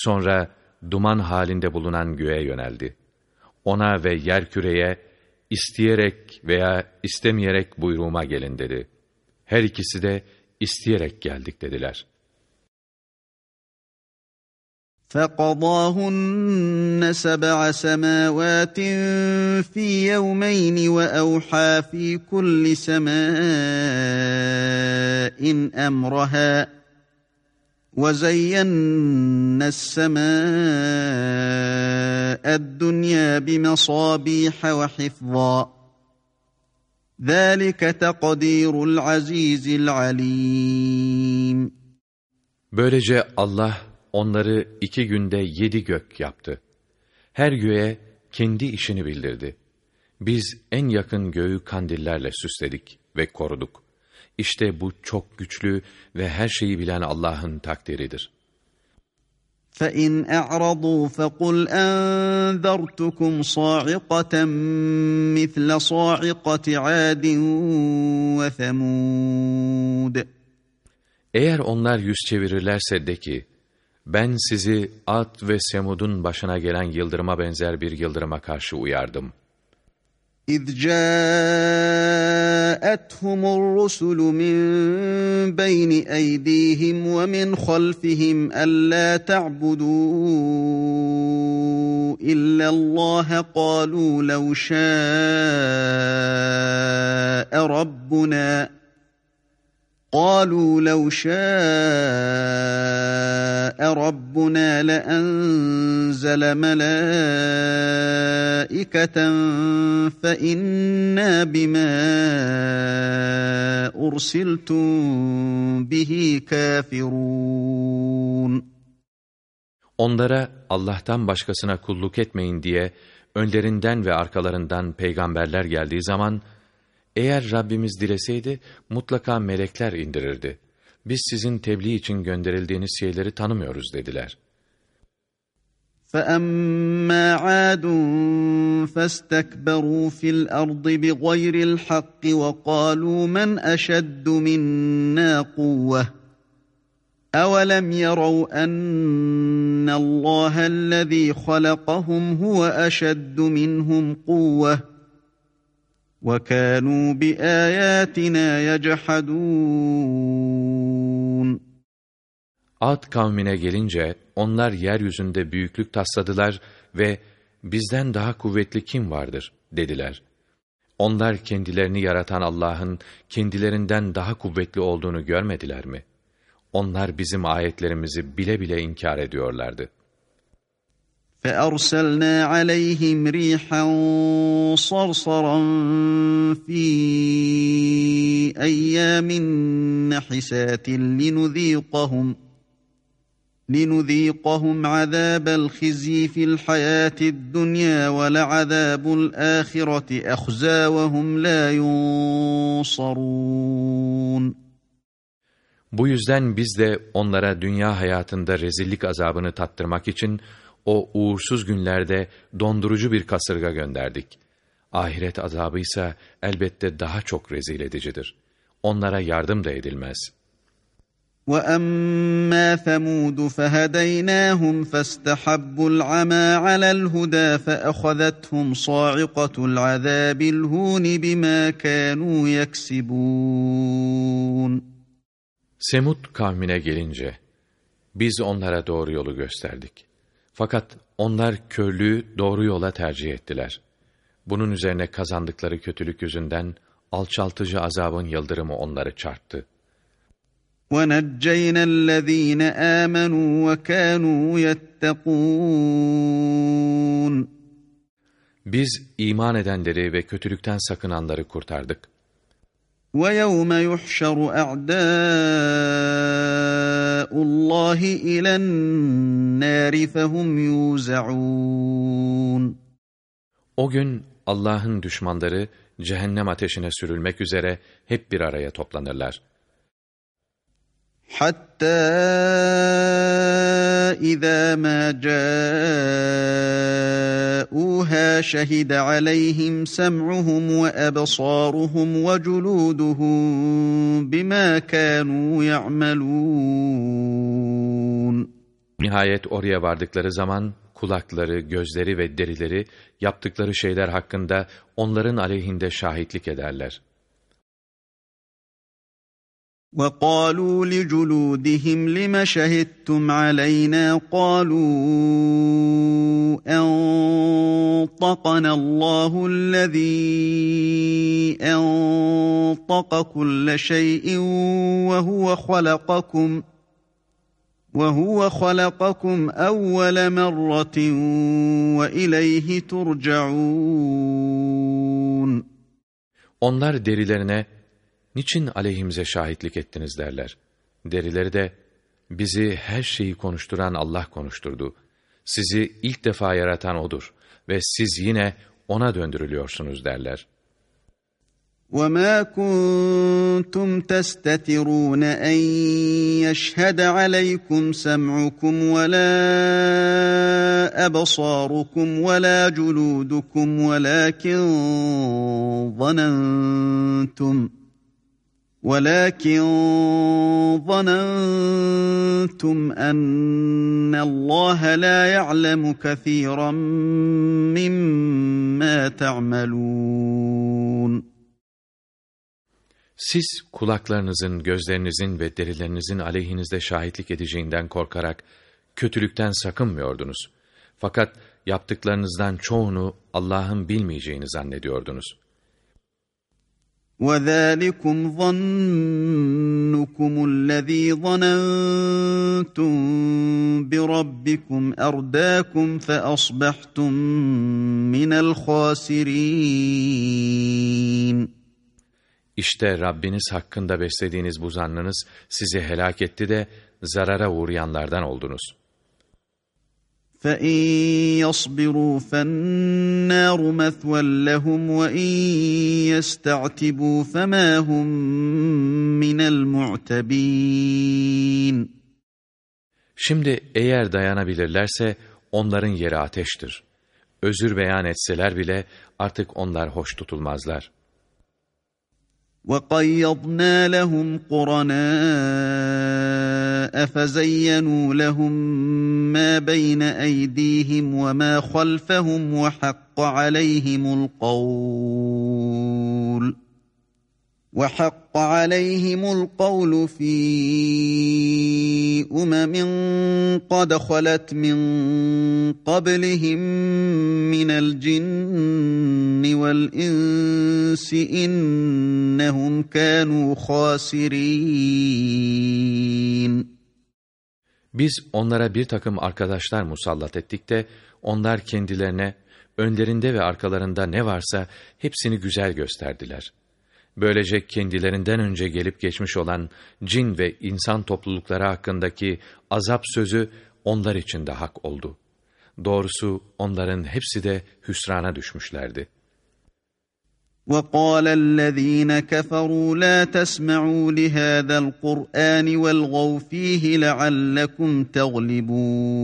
Sonra duman halinde bulunan göğe yöneldi. Ona ve yer küreye isteyerek veya istemeyerek buyruğuma gelin dedi. Her ikisi de isteyerek geldik dediler. فقضاهن سبع سماوات في يومين وأوحى في كل سماء أمرها وزينا السماء الدنيا بمصابيح وحفظا ذلك تقدير العزيز العليم Böylece Allah onları iki günde yedi gök yaptı. Her göğe kendi işini bildirdi. Biz en yakın göğü kandillerle süsledik ve koruduk. İşte bu çok güçlü ve her şeyi bilen Allah'ın takdiridir. فَاِنْ اَعْرَضُوا فَقُلْ اَنْذَرْتُكُمْ صَاعِقَةً مِثْلَ صَاعِقَةِ عَادٍ وَثَمُودٍ Eğer onlar yüz çevirirlerse de ki, ben sizi Ad ve Semud'un başına gelen yıldırıma benzer bir yıldırıma karşı uyardım. اِذْ جَاءَتْهُمُ الرُّسُلُ مِنْ بَيْنِ اَيْدِيهِمْ وَمِنْ خَلْفِهِمْ أَلَّا تَعْبُدُوا إِلَّا اللَّهَ قَالُوا لَوْ شَاءَ رَبُّنَا قالوا لو شاء ربنا لأنزل ملائكة فإنا بما أرسلتم به كافرون Onlara Allah'tan başkasına kulluk etmeyin diye önlerinden ve arkalarından peygamberler geldiği zaman eğer Rabbimiz dileseydi mutlaka melekler indirirdi. Biz sizin tebliğ için gönderildiğiniz şeyleri tanımıyoruz dediler. فَأَمَّا عَادٌ فَاسْتَكْبَرُوا فِي الْأَرْضِ بِغَيْرِ الْحَقِّ وَقَالُوا مَنْ أَشَدُّ مِنَّا قُوَّةً أَوَلَمْ يَرَوْا أَنَّ اللَّهَ الَّذِي خَلَقَهُمْ هُوَ أَشَدُّ مِنْهُمْ قُوَّةً وَكَانُوا بِآيَاتِنَا يَجْحَدُونَ Ad kavmine gelince onlar yeryüzünde büyüklük tasladılar ve bizden daha kuvvetli kim vardır dediler. Onlar kendilerini yaratan Allah'ın kendilerinden daha kuvvetli olduğunu görmediler mi? Onlar bizim ayetlerimizi bile bile inkar ediyorlardı.'' فأرسلنا عليهم ريحا صرصرا في أيام نحسات لنذيقهم لنذيقهم عذاب الخزي في الحياة الدنيا ولعذاب الآخرة أخزى وهم لا ينصرون. Bu yüzden biz de onlara dünya hayatında rezillik azabını tattırmak için o uğursuz günlerde dondurucu bir kasırga gönderdik. Ahiret azabı ise elbette daha çok rezil edicidir. Onlara yardım da edilmez. وَأَمَّا ثَمُودُ فَهَدَيْنَاهُمْ فَاسْتَحَبُّوا الْعَمَى عَلَى الْهُدَى فَأَخَذَتْهُمْ صَاعِقَةُ الْعَذَابِ الْهُونِ بِمَا كَانُوا يَكْسِبُونَ Semud kavmine gelince, biz onlara doğru yolu gösterdik. Fakat onlar körlüğü doğru yola tercih ettiler. Bunun üzerine kazandıkları kötülük yüzünden alçaltıcı azabın yıldırımı onları çarptı. وَنَجَّيْنَا الَّذ۪ينَ آمَنُوا وَكَانُوا يَتَّقُونَ Biz iman edenleri ve kötülükten sakınanları kurtardık. وَيَوْمَ يُحْشَرُ أَعْدَاءُ اللّٰهِ اِلَى النَّارِ فَهُمْ يُوزَعُونَ O gün Allah'ın düşmanları cehennem ateşine sürülmek üzere hep bir araya toplanırlar. حتى إذا ما جاءوها شهد عليهم سمعهم وأبصارهم وجلودهم بما كانوا يعملون Nihayet oraya vardıkları zaman kulakları, gözleri ve derileri yaptıkları şeyler hakkında onların aleyhinde şahitlik ederler. وَقَالُوا لِجُلُودِهِمْ لِمَ شَهِدتُّمْ عَلَيْنَا قَالُوا أَنطَقَنَا اللَّهُ الَّذِي أَنطَقَ كُلَّ شَيْءٍ وَهُوَ خَلَقَكُمْ وَهُوَ خَلَقَكُمْ أَوَّلَ مَرَّةٍ وَإِلَيْهِ تُرْجَعُونَ. Onlar derilerine niçin aleyhimize şahitlik ettiniz derler. Derileri de, bizi her şeyi konuşturan Allah konuşturdu. Sizi ilk defa yaratan O'dur ve siz yine O'na döndürülüyorsunuz derler. وما كنتم تستترون ان يشهد عليكم سمعكم ولا ابصاركم ولا جلودكم ولكن ظننتم ولكن ظننتم ان الله لا يعلم كثيرا مما تعملون Siz kulaklarınızın, gözlerinizin ve derilerinizin aleyhinizde şahitlik edeceğinden korkarak kötülükten sakınmıyordunuz. Fakat yaptıklarınızdan çoğunu Allah'ın bilmeyeceğini zannediyordunuz. وَذَٰلِكُمْ ظَنُّكُمُ الَّذ۪ي ظَنَنْتُمْ بِرَبِّكُمْ اَرْدَاكُمْ فَأَصْبَحْتُمْ مِنَ الْخَاسِرِينَ İşte Rabbiniz hakkında beslediğiniz bu zannınız sizi helak etti de zarara uğrayanlardan oldunuz. فَاِنْ يَصْبِرُوا فَالنَّارُ مَثْوًى لَهُمْ وَاِنْ يَسْتَعْتِبُوا فَمَا هُمْ مِنَ الْمُعْتَبِينَ Şimdi eğer dayanabilirlerse onların yeri ateştir. Özür beyan etseler bile artık onlar hoş tutulmazlar.'' وَقَيَّضْنَا لَهُمْ قُرَنَاءَ فَزَيَّنُوا لَهُم مَّا بَيْنَ أَيْدِيهِمْ وَمَا خَلْفَهُمْ وَحَقَّ عَلَيْهِمُ الْقَوْلُ. وَحَقَّ عَلَيْهِمُ الْقَوْلُ فِي أُمَمٍ قَدْ خَلَتْ مِن قَبْلِهِم مِّنَ الْجِنِّ وَالْإِنسِ إِنَّهُمْ كَانُوا خَاسِرِينَ Biz onlara bir takım arkadaşlar musallat ettik de onlar kendilerine önlerinde ve arkalarında ne varsa hepsini güzel gösterdiler.'' Böylece kendilerinden önce gelip geçmiş olan cin ve insan toplulukları hakkındaki azap sözü onlar için de hak oldu. Doğrusu onların hepsi de hüsrana düşmüşlerdi. وَقَالَ الَّذ۪ينَ كَفَرُوا لَا تَسْمَعُوا لِهَذَا الْقُرْآنِ وَالْغَوْ ف۪يهِ لَعَلَّكُمْ تَغْلِبُونَ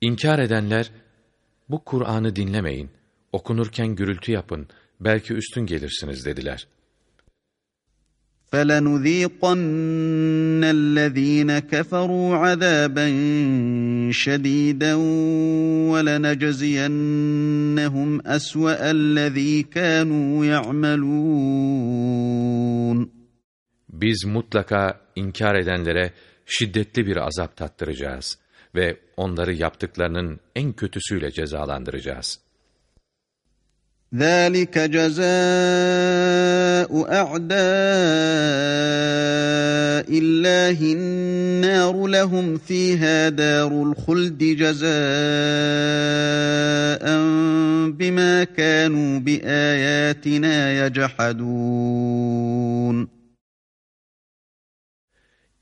İnkar edenler, bu Kur'an'ı dinlemeyin, okunurken gürültü yapın, belki üstün gelirsiniz dediler. فَلَنُذ۪يقَنَّ الَّذ۪ينَ كَفَرُوا عَذَابًا شَد۪يدًا وَلَنَجَزِيَنَّهُمْ أَسْوَأَ الَّذ۪ي كَانُوا يَعْمَلُونَ Biz mutlaka inkar edenlere şiddetli bir azap tattıracağız ve onları yaptıklarının en kötüsüyle cezalandıracağız.'' ذَٰلِكَ جَزَاءُ أَعْدَاءِ اللّٰهِ النَّارُ لَهُمْ ف۪يهَا دَارُ الْخُلْدِ جَزَاءً بِمَا كَانُوا بِآيَاتِنَا يَجَحَدُونَ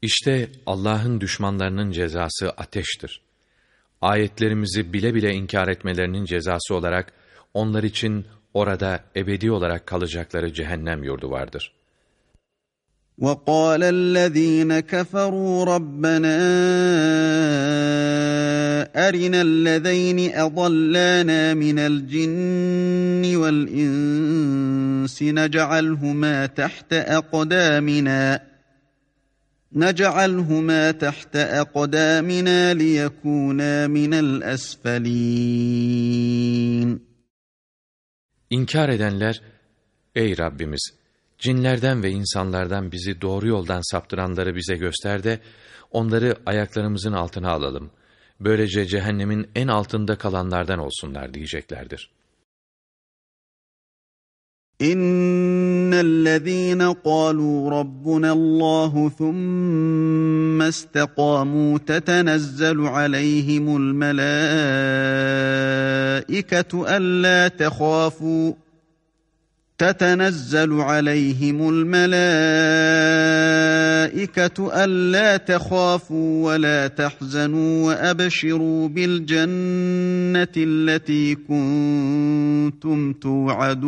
İşte Allah'ın düşmanlarının cezası ateştir. Ayetlerimizi bile bile inkar etmelerinin cezası olarak onlar için orada ebedi olarak kalacakları cehennem yurdu vardır. وَقَالَ الَّذ۪ينَ كَفَرُوا رَبَّنَا أَرِنَا الَّذَيْنِ أَضَلَّانَا مِنَ الْجِنِّ وَالْإِنسِ نَجْعَلْهُمَا تَحْتَ أَقْدَامِنَا نَجْعَلْهُمَا تَحْتَ أَقْدَامِنَا لِيَكُونَا مِنَ الْأَسْفَلِينَ İnkar edenler, ey Rabbimiz, cinlerden ve insanlardan bizi doğru yoldan saptıranları bize göster de, onları ayaklarımızın altına alalım. Böylece cehennemin en altında kalanlardan olsunlar diyeceklerdir. الذين قالوا ربنا الله ثم استقاموا تتنزل عليهم الملائكة ألا تخافوا تتنزل عليهم الملائكة ألا تخافوا ولا تحزنوا وأبشروا بالجنة التي كنتم توعدون.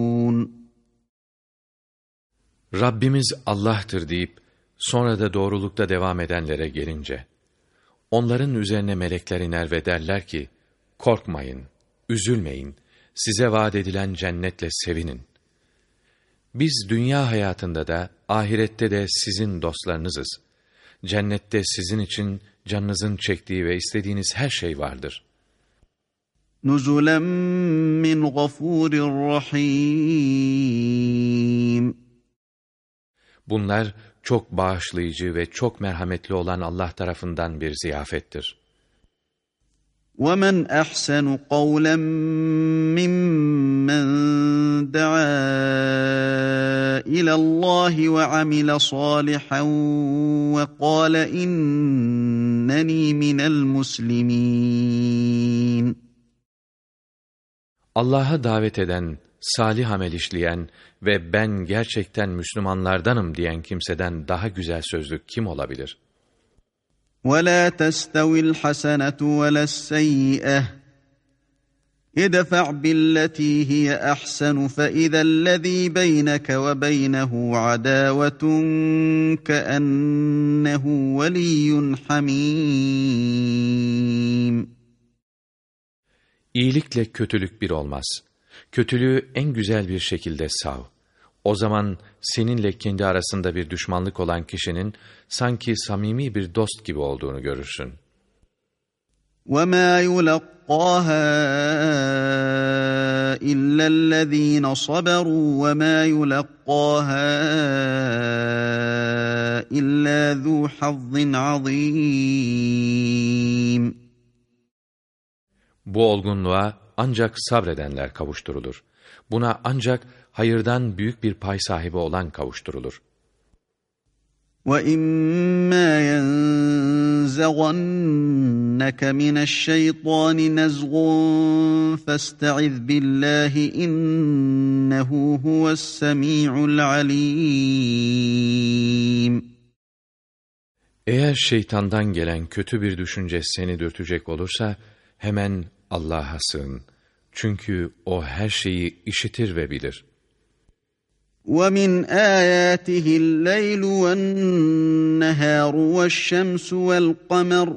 Rabbimiz Allah'tır deyip sonra da doğrulukta devam edenlere gelince onların üzerine melekler iner ve derler ki korkmayın, üzülmeyin, size vaat edilen cennetle sevinin. Biz dünya hayatında da ahirette de sizin dostlarınızız. Cennette sizin için canınızın çektiği ve istediğiniz her şey vardır. Nuzulen min gafurir rahim Bunlar çok bağışlayıcı ve çok merhametli olan Allah tarafından bir ziyafettir. وَمَنْ أَحْسَنُ قَوْلًا مِّمَّنْ دَعَا إِلَى اللّٰهِ وَعَمِلَ صَالِحًا وَقَالَ إِنَّنِي مِنَ الْمُسْلِمِينَ Allah'a davet eden, salih amel işleyen ve ben gerçekten Müslümanlardanım diyen kimseden daha güzel sözlük kim olabilir? وَلَا تَسْتَوِي الْحَسَنَةُ وَلَا السَّيِّئَةُ ادفع بالتي هي أحسن فإذا الذي بينك وبينه عداوة كأنه ولي حميم İyilikle kötülük bir olmaz. Kötülüğü en güzel bir şekilde sav. O zaman seninle kendi arasında bir düşmanlık olan kişinin sanki samimi bir dost gibi olduğunu görürsün. وَمَا يُلَقَّاهَا إِلَّا الَّذ۪ينَ صَبَرُوا وَمَا يُلَقَّاهَا إِلَّا ذُو حَظٍّ عَظ۪يمٍ Bu olgunluğa ancak sabredenler kavuşturulur. Buna ancak hayırdan büyük bir pay sahibi olan kavuşturulur. وَإِمَّا يَنْزَغَنَّكَ مِنَ الشَّيْطَانِ نَزْغٌ فَاسْتَعِذْ بِاللّٰهِ اِنَّهُ هُوَ السَّمِيعُ الْعَلِيمُ Eğer şeytandan gelen kötü bir düşünce seni dürtecek olursa, hemen Allah'a sığın. Çünkü O her şeyi işitir ve bilir. وَمِنْ آيَاتِهِ اللَّيْلُ وَالنَّهَارُ وَالشَّمْسُ وَالْقَمَرُ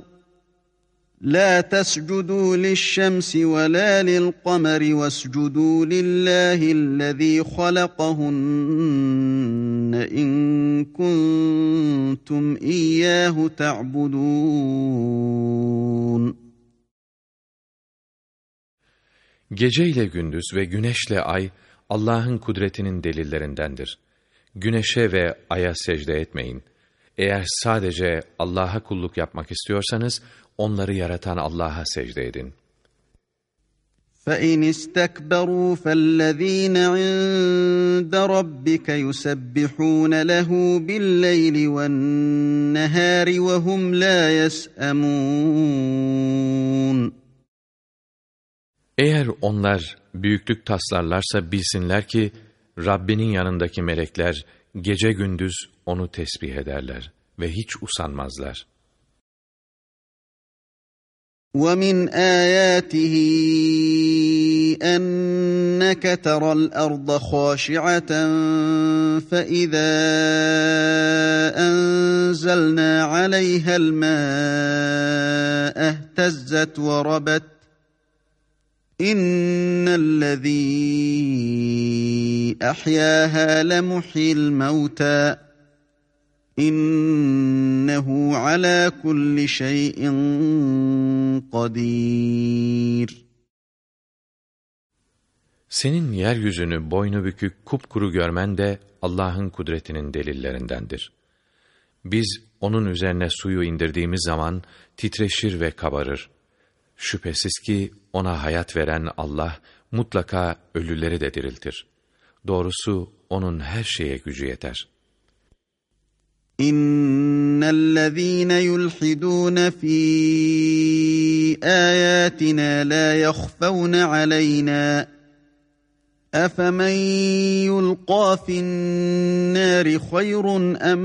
لَا تَسْجُدُوا لِلشَّمْسِ وَلَا لِلْقَمَرِ وَاسْجُدُوا لِلَّهِ الَّذِي خَلَقَهُنَّ إِن كُنتُمْ إِيَّاهُ تَعْبُدُونَ Gece ile gündüz ve güneşle ay Allah'ın kudretinin delillerindendir. Güneşe ve aya secde etmeyin. Eğer sadece Allah'a kulluk yapmak istiyorsanız onları yaratan Allah'a secde edin. فَاِنْ اسْتَكْبَرُوا فَالَّذ۪ينَ عِنْدَ رَبِّكَ يُسَبِّحُونَ لَهُ بِاللَّيْلِ وَالنَّهَارِ وَهُمْ لَا يَسْأَمُونَ Eğer onlar büyüklük taslarlarsa bilsinler ki Rabbinin yanındaki melekler gece gündüz onu tesbih ederler ve hiç usanmazlar. وَمِنْ آيَاتِهِ أَنَّكَ تَرَى الْأَرْضَ خَاشِعَةً فَإِذَا أَنزَلْنَا عَلَيْهَا الْمَاءَ اهْتَزَّتْ وَرَبَتْ İnnellezî ahyâhâ lemuhyil mevtâ. İnnehu ala kulli şeyin kadir. Senin yeryüzünü boynu bükük kupkuru görmen de Allah'ın kudretinin delillerindendir. Biz onun üzerine suyu indirdiğimiz zaman titreşir ve kabarır. Şüphesiz ki ona hayat veren Allah mutlaka ölüleri de diriltir. Doğrusu onun her şeye gücü yeter. İnnellezîne yulhidûne fî âyâtinâ lâ yahfavne aleynâ أفمن يلقى في النار خير أم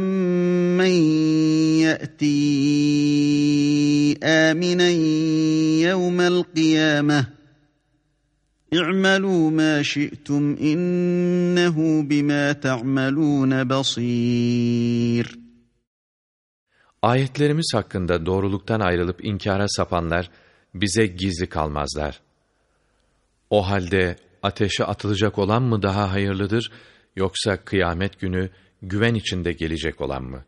من يأتي آمنا يوم القيامة اعملوا ما شئتم إنه بما تعملون بصير Ayetlerimiz hakkında doğruluktan ayrılıp inkara sapanlar bize gizli kalmazlar. O halde ateşe atılacak olan mı daha hayırlıdır, yoksa kıyamet günü güven içinde gelecek olan mı?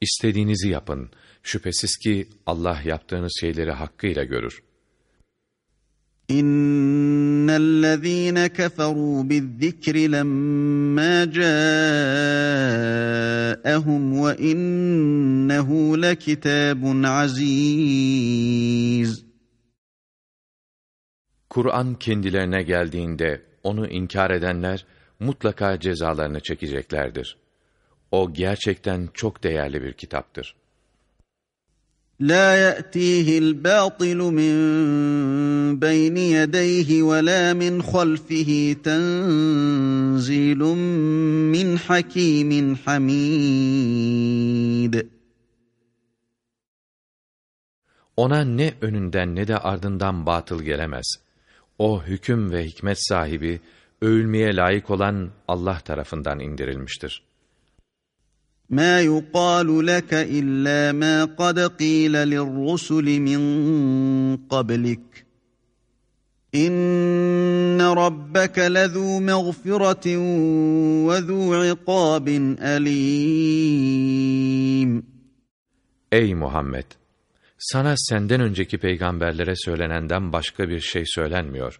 İstediğinizi yapın. Şüphesiz ki Allah yaptığınız şeyleri hakkıyla görür. İnnellezîne keferû bizzikri lemmâ câehum ve innehu lekitâbun azîz. Kur'an kendilerine geldiğinde onu inkar edenler mutlaka cezalarını çekeceklerdir. O gerçekten çok değerli bir kitaptır. La batilu min beyni yedeyhi ve la min halfihi tenzilun min hakimin hamid. Ona ne önünden ne de ardından batıl gelemez O hüküm ve hikmet sahibi, övülmeye layık olan Allah tarafından indirilmiştir. مَا يُقَالُ لَكَ إِلَّا مَا قَدْ قِيلَ لِلرُّسُلِ مِنْ قَبْلِكَ إِنَّ رَبَّكَ لَذُو مَغْفِرَةٍ وَذُو عِقَابٍ أَلِيمٍ Ey Muhammed! Sana senden önceki peygamberlere söylenenden başka bir şey söylenmiyor.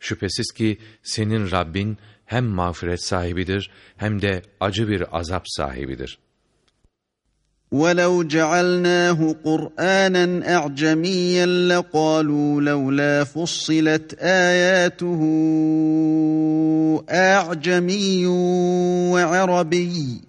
Şüphesiz ki senin Rabbin hem mağfiret sahibidir hem de acı bir azap sahibidir. وَلَوْ جَعَلْنَاهُ قُرْآنًا أَعْجَمِيًّا لَقَالُوا لَوْلَا فُصِّلَتْ آيَاتُهُ أَعْجَمِيٌّ وَعَرَبِيٌّ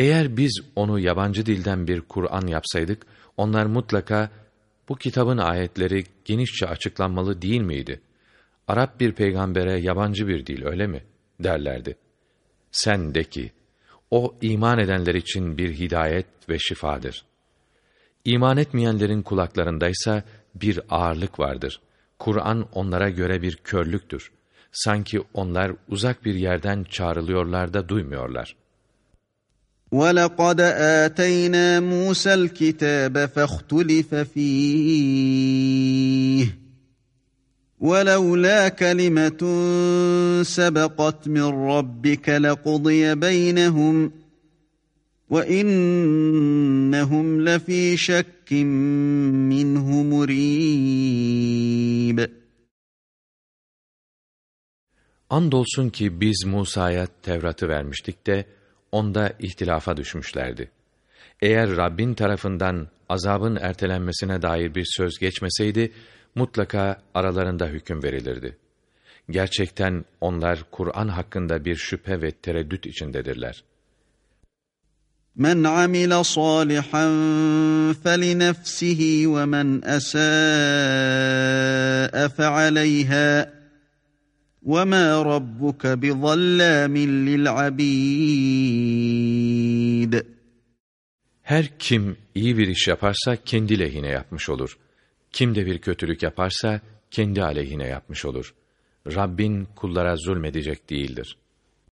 Eğer biz onu yabancı dilden bir Kur'an yapsaydık, onlar mutlaka bu kitabın ayetleri genişçe açıklanmalı değil miydi? Arap bir peygambere yabancı bir dil öyle mi? derlerdi. Sen de ki, o iman edenler için bir hidayet ve şifadır. İman etmeyenlerin kulaklarındaysa bir ağırlık vardır. Kur'an onlara göre bir körlüktür. Sanki onlar uzak bir yerden çağrılıyorlar da duymuyorlar.'' وَلَقَدْ آتَيْنَا مُوسَى الْكِتَابَ فَاخْتُلِفَ فِيهِ وَلَوْلَا كَلِمَةٌ سَبَقَتْ مِنْ رَبِّكَ لَقُضِيَ بَيْنَهُمْ وَإِنَّهُمْ لَفِي شَكٍّ مِّنْهُ مُرِيبٍ Andolsun ki biz Musa'ya Tevrat'ı vermiştik de, onda ihtilafa düşmüşlerdi. Eğer Rabbin tarafından azabın ertelenmesine dair bir söz geçmeseydi, mutlaka aralarında hüküm verilirdi. Gerçekten onlar Kur'an hakkında bir şüphe ve tereddüt içindedirler. Men amila salihan felinefsihi ve men esâ'e fe'aleyhâ وَمَا رَبُّكَ بِظَلَّامٍ لِلْعَبِيدِ Her kim iyi bir iş yaparsa kendi lehine yapmış olur. Kim de bir kötülük yaparsa kendi aleyhine yapmış olur. Rabbin kullara zulmedecek değildir.''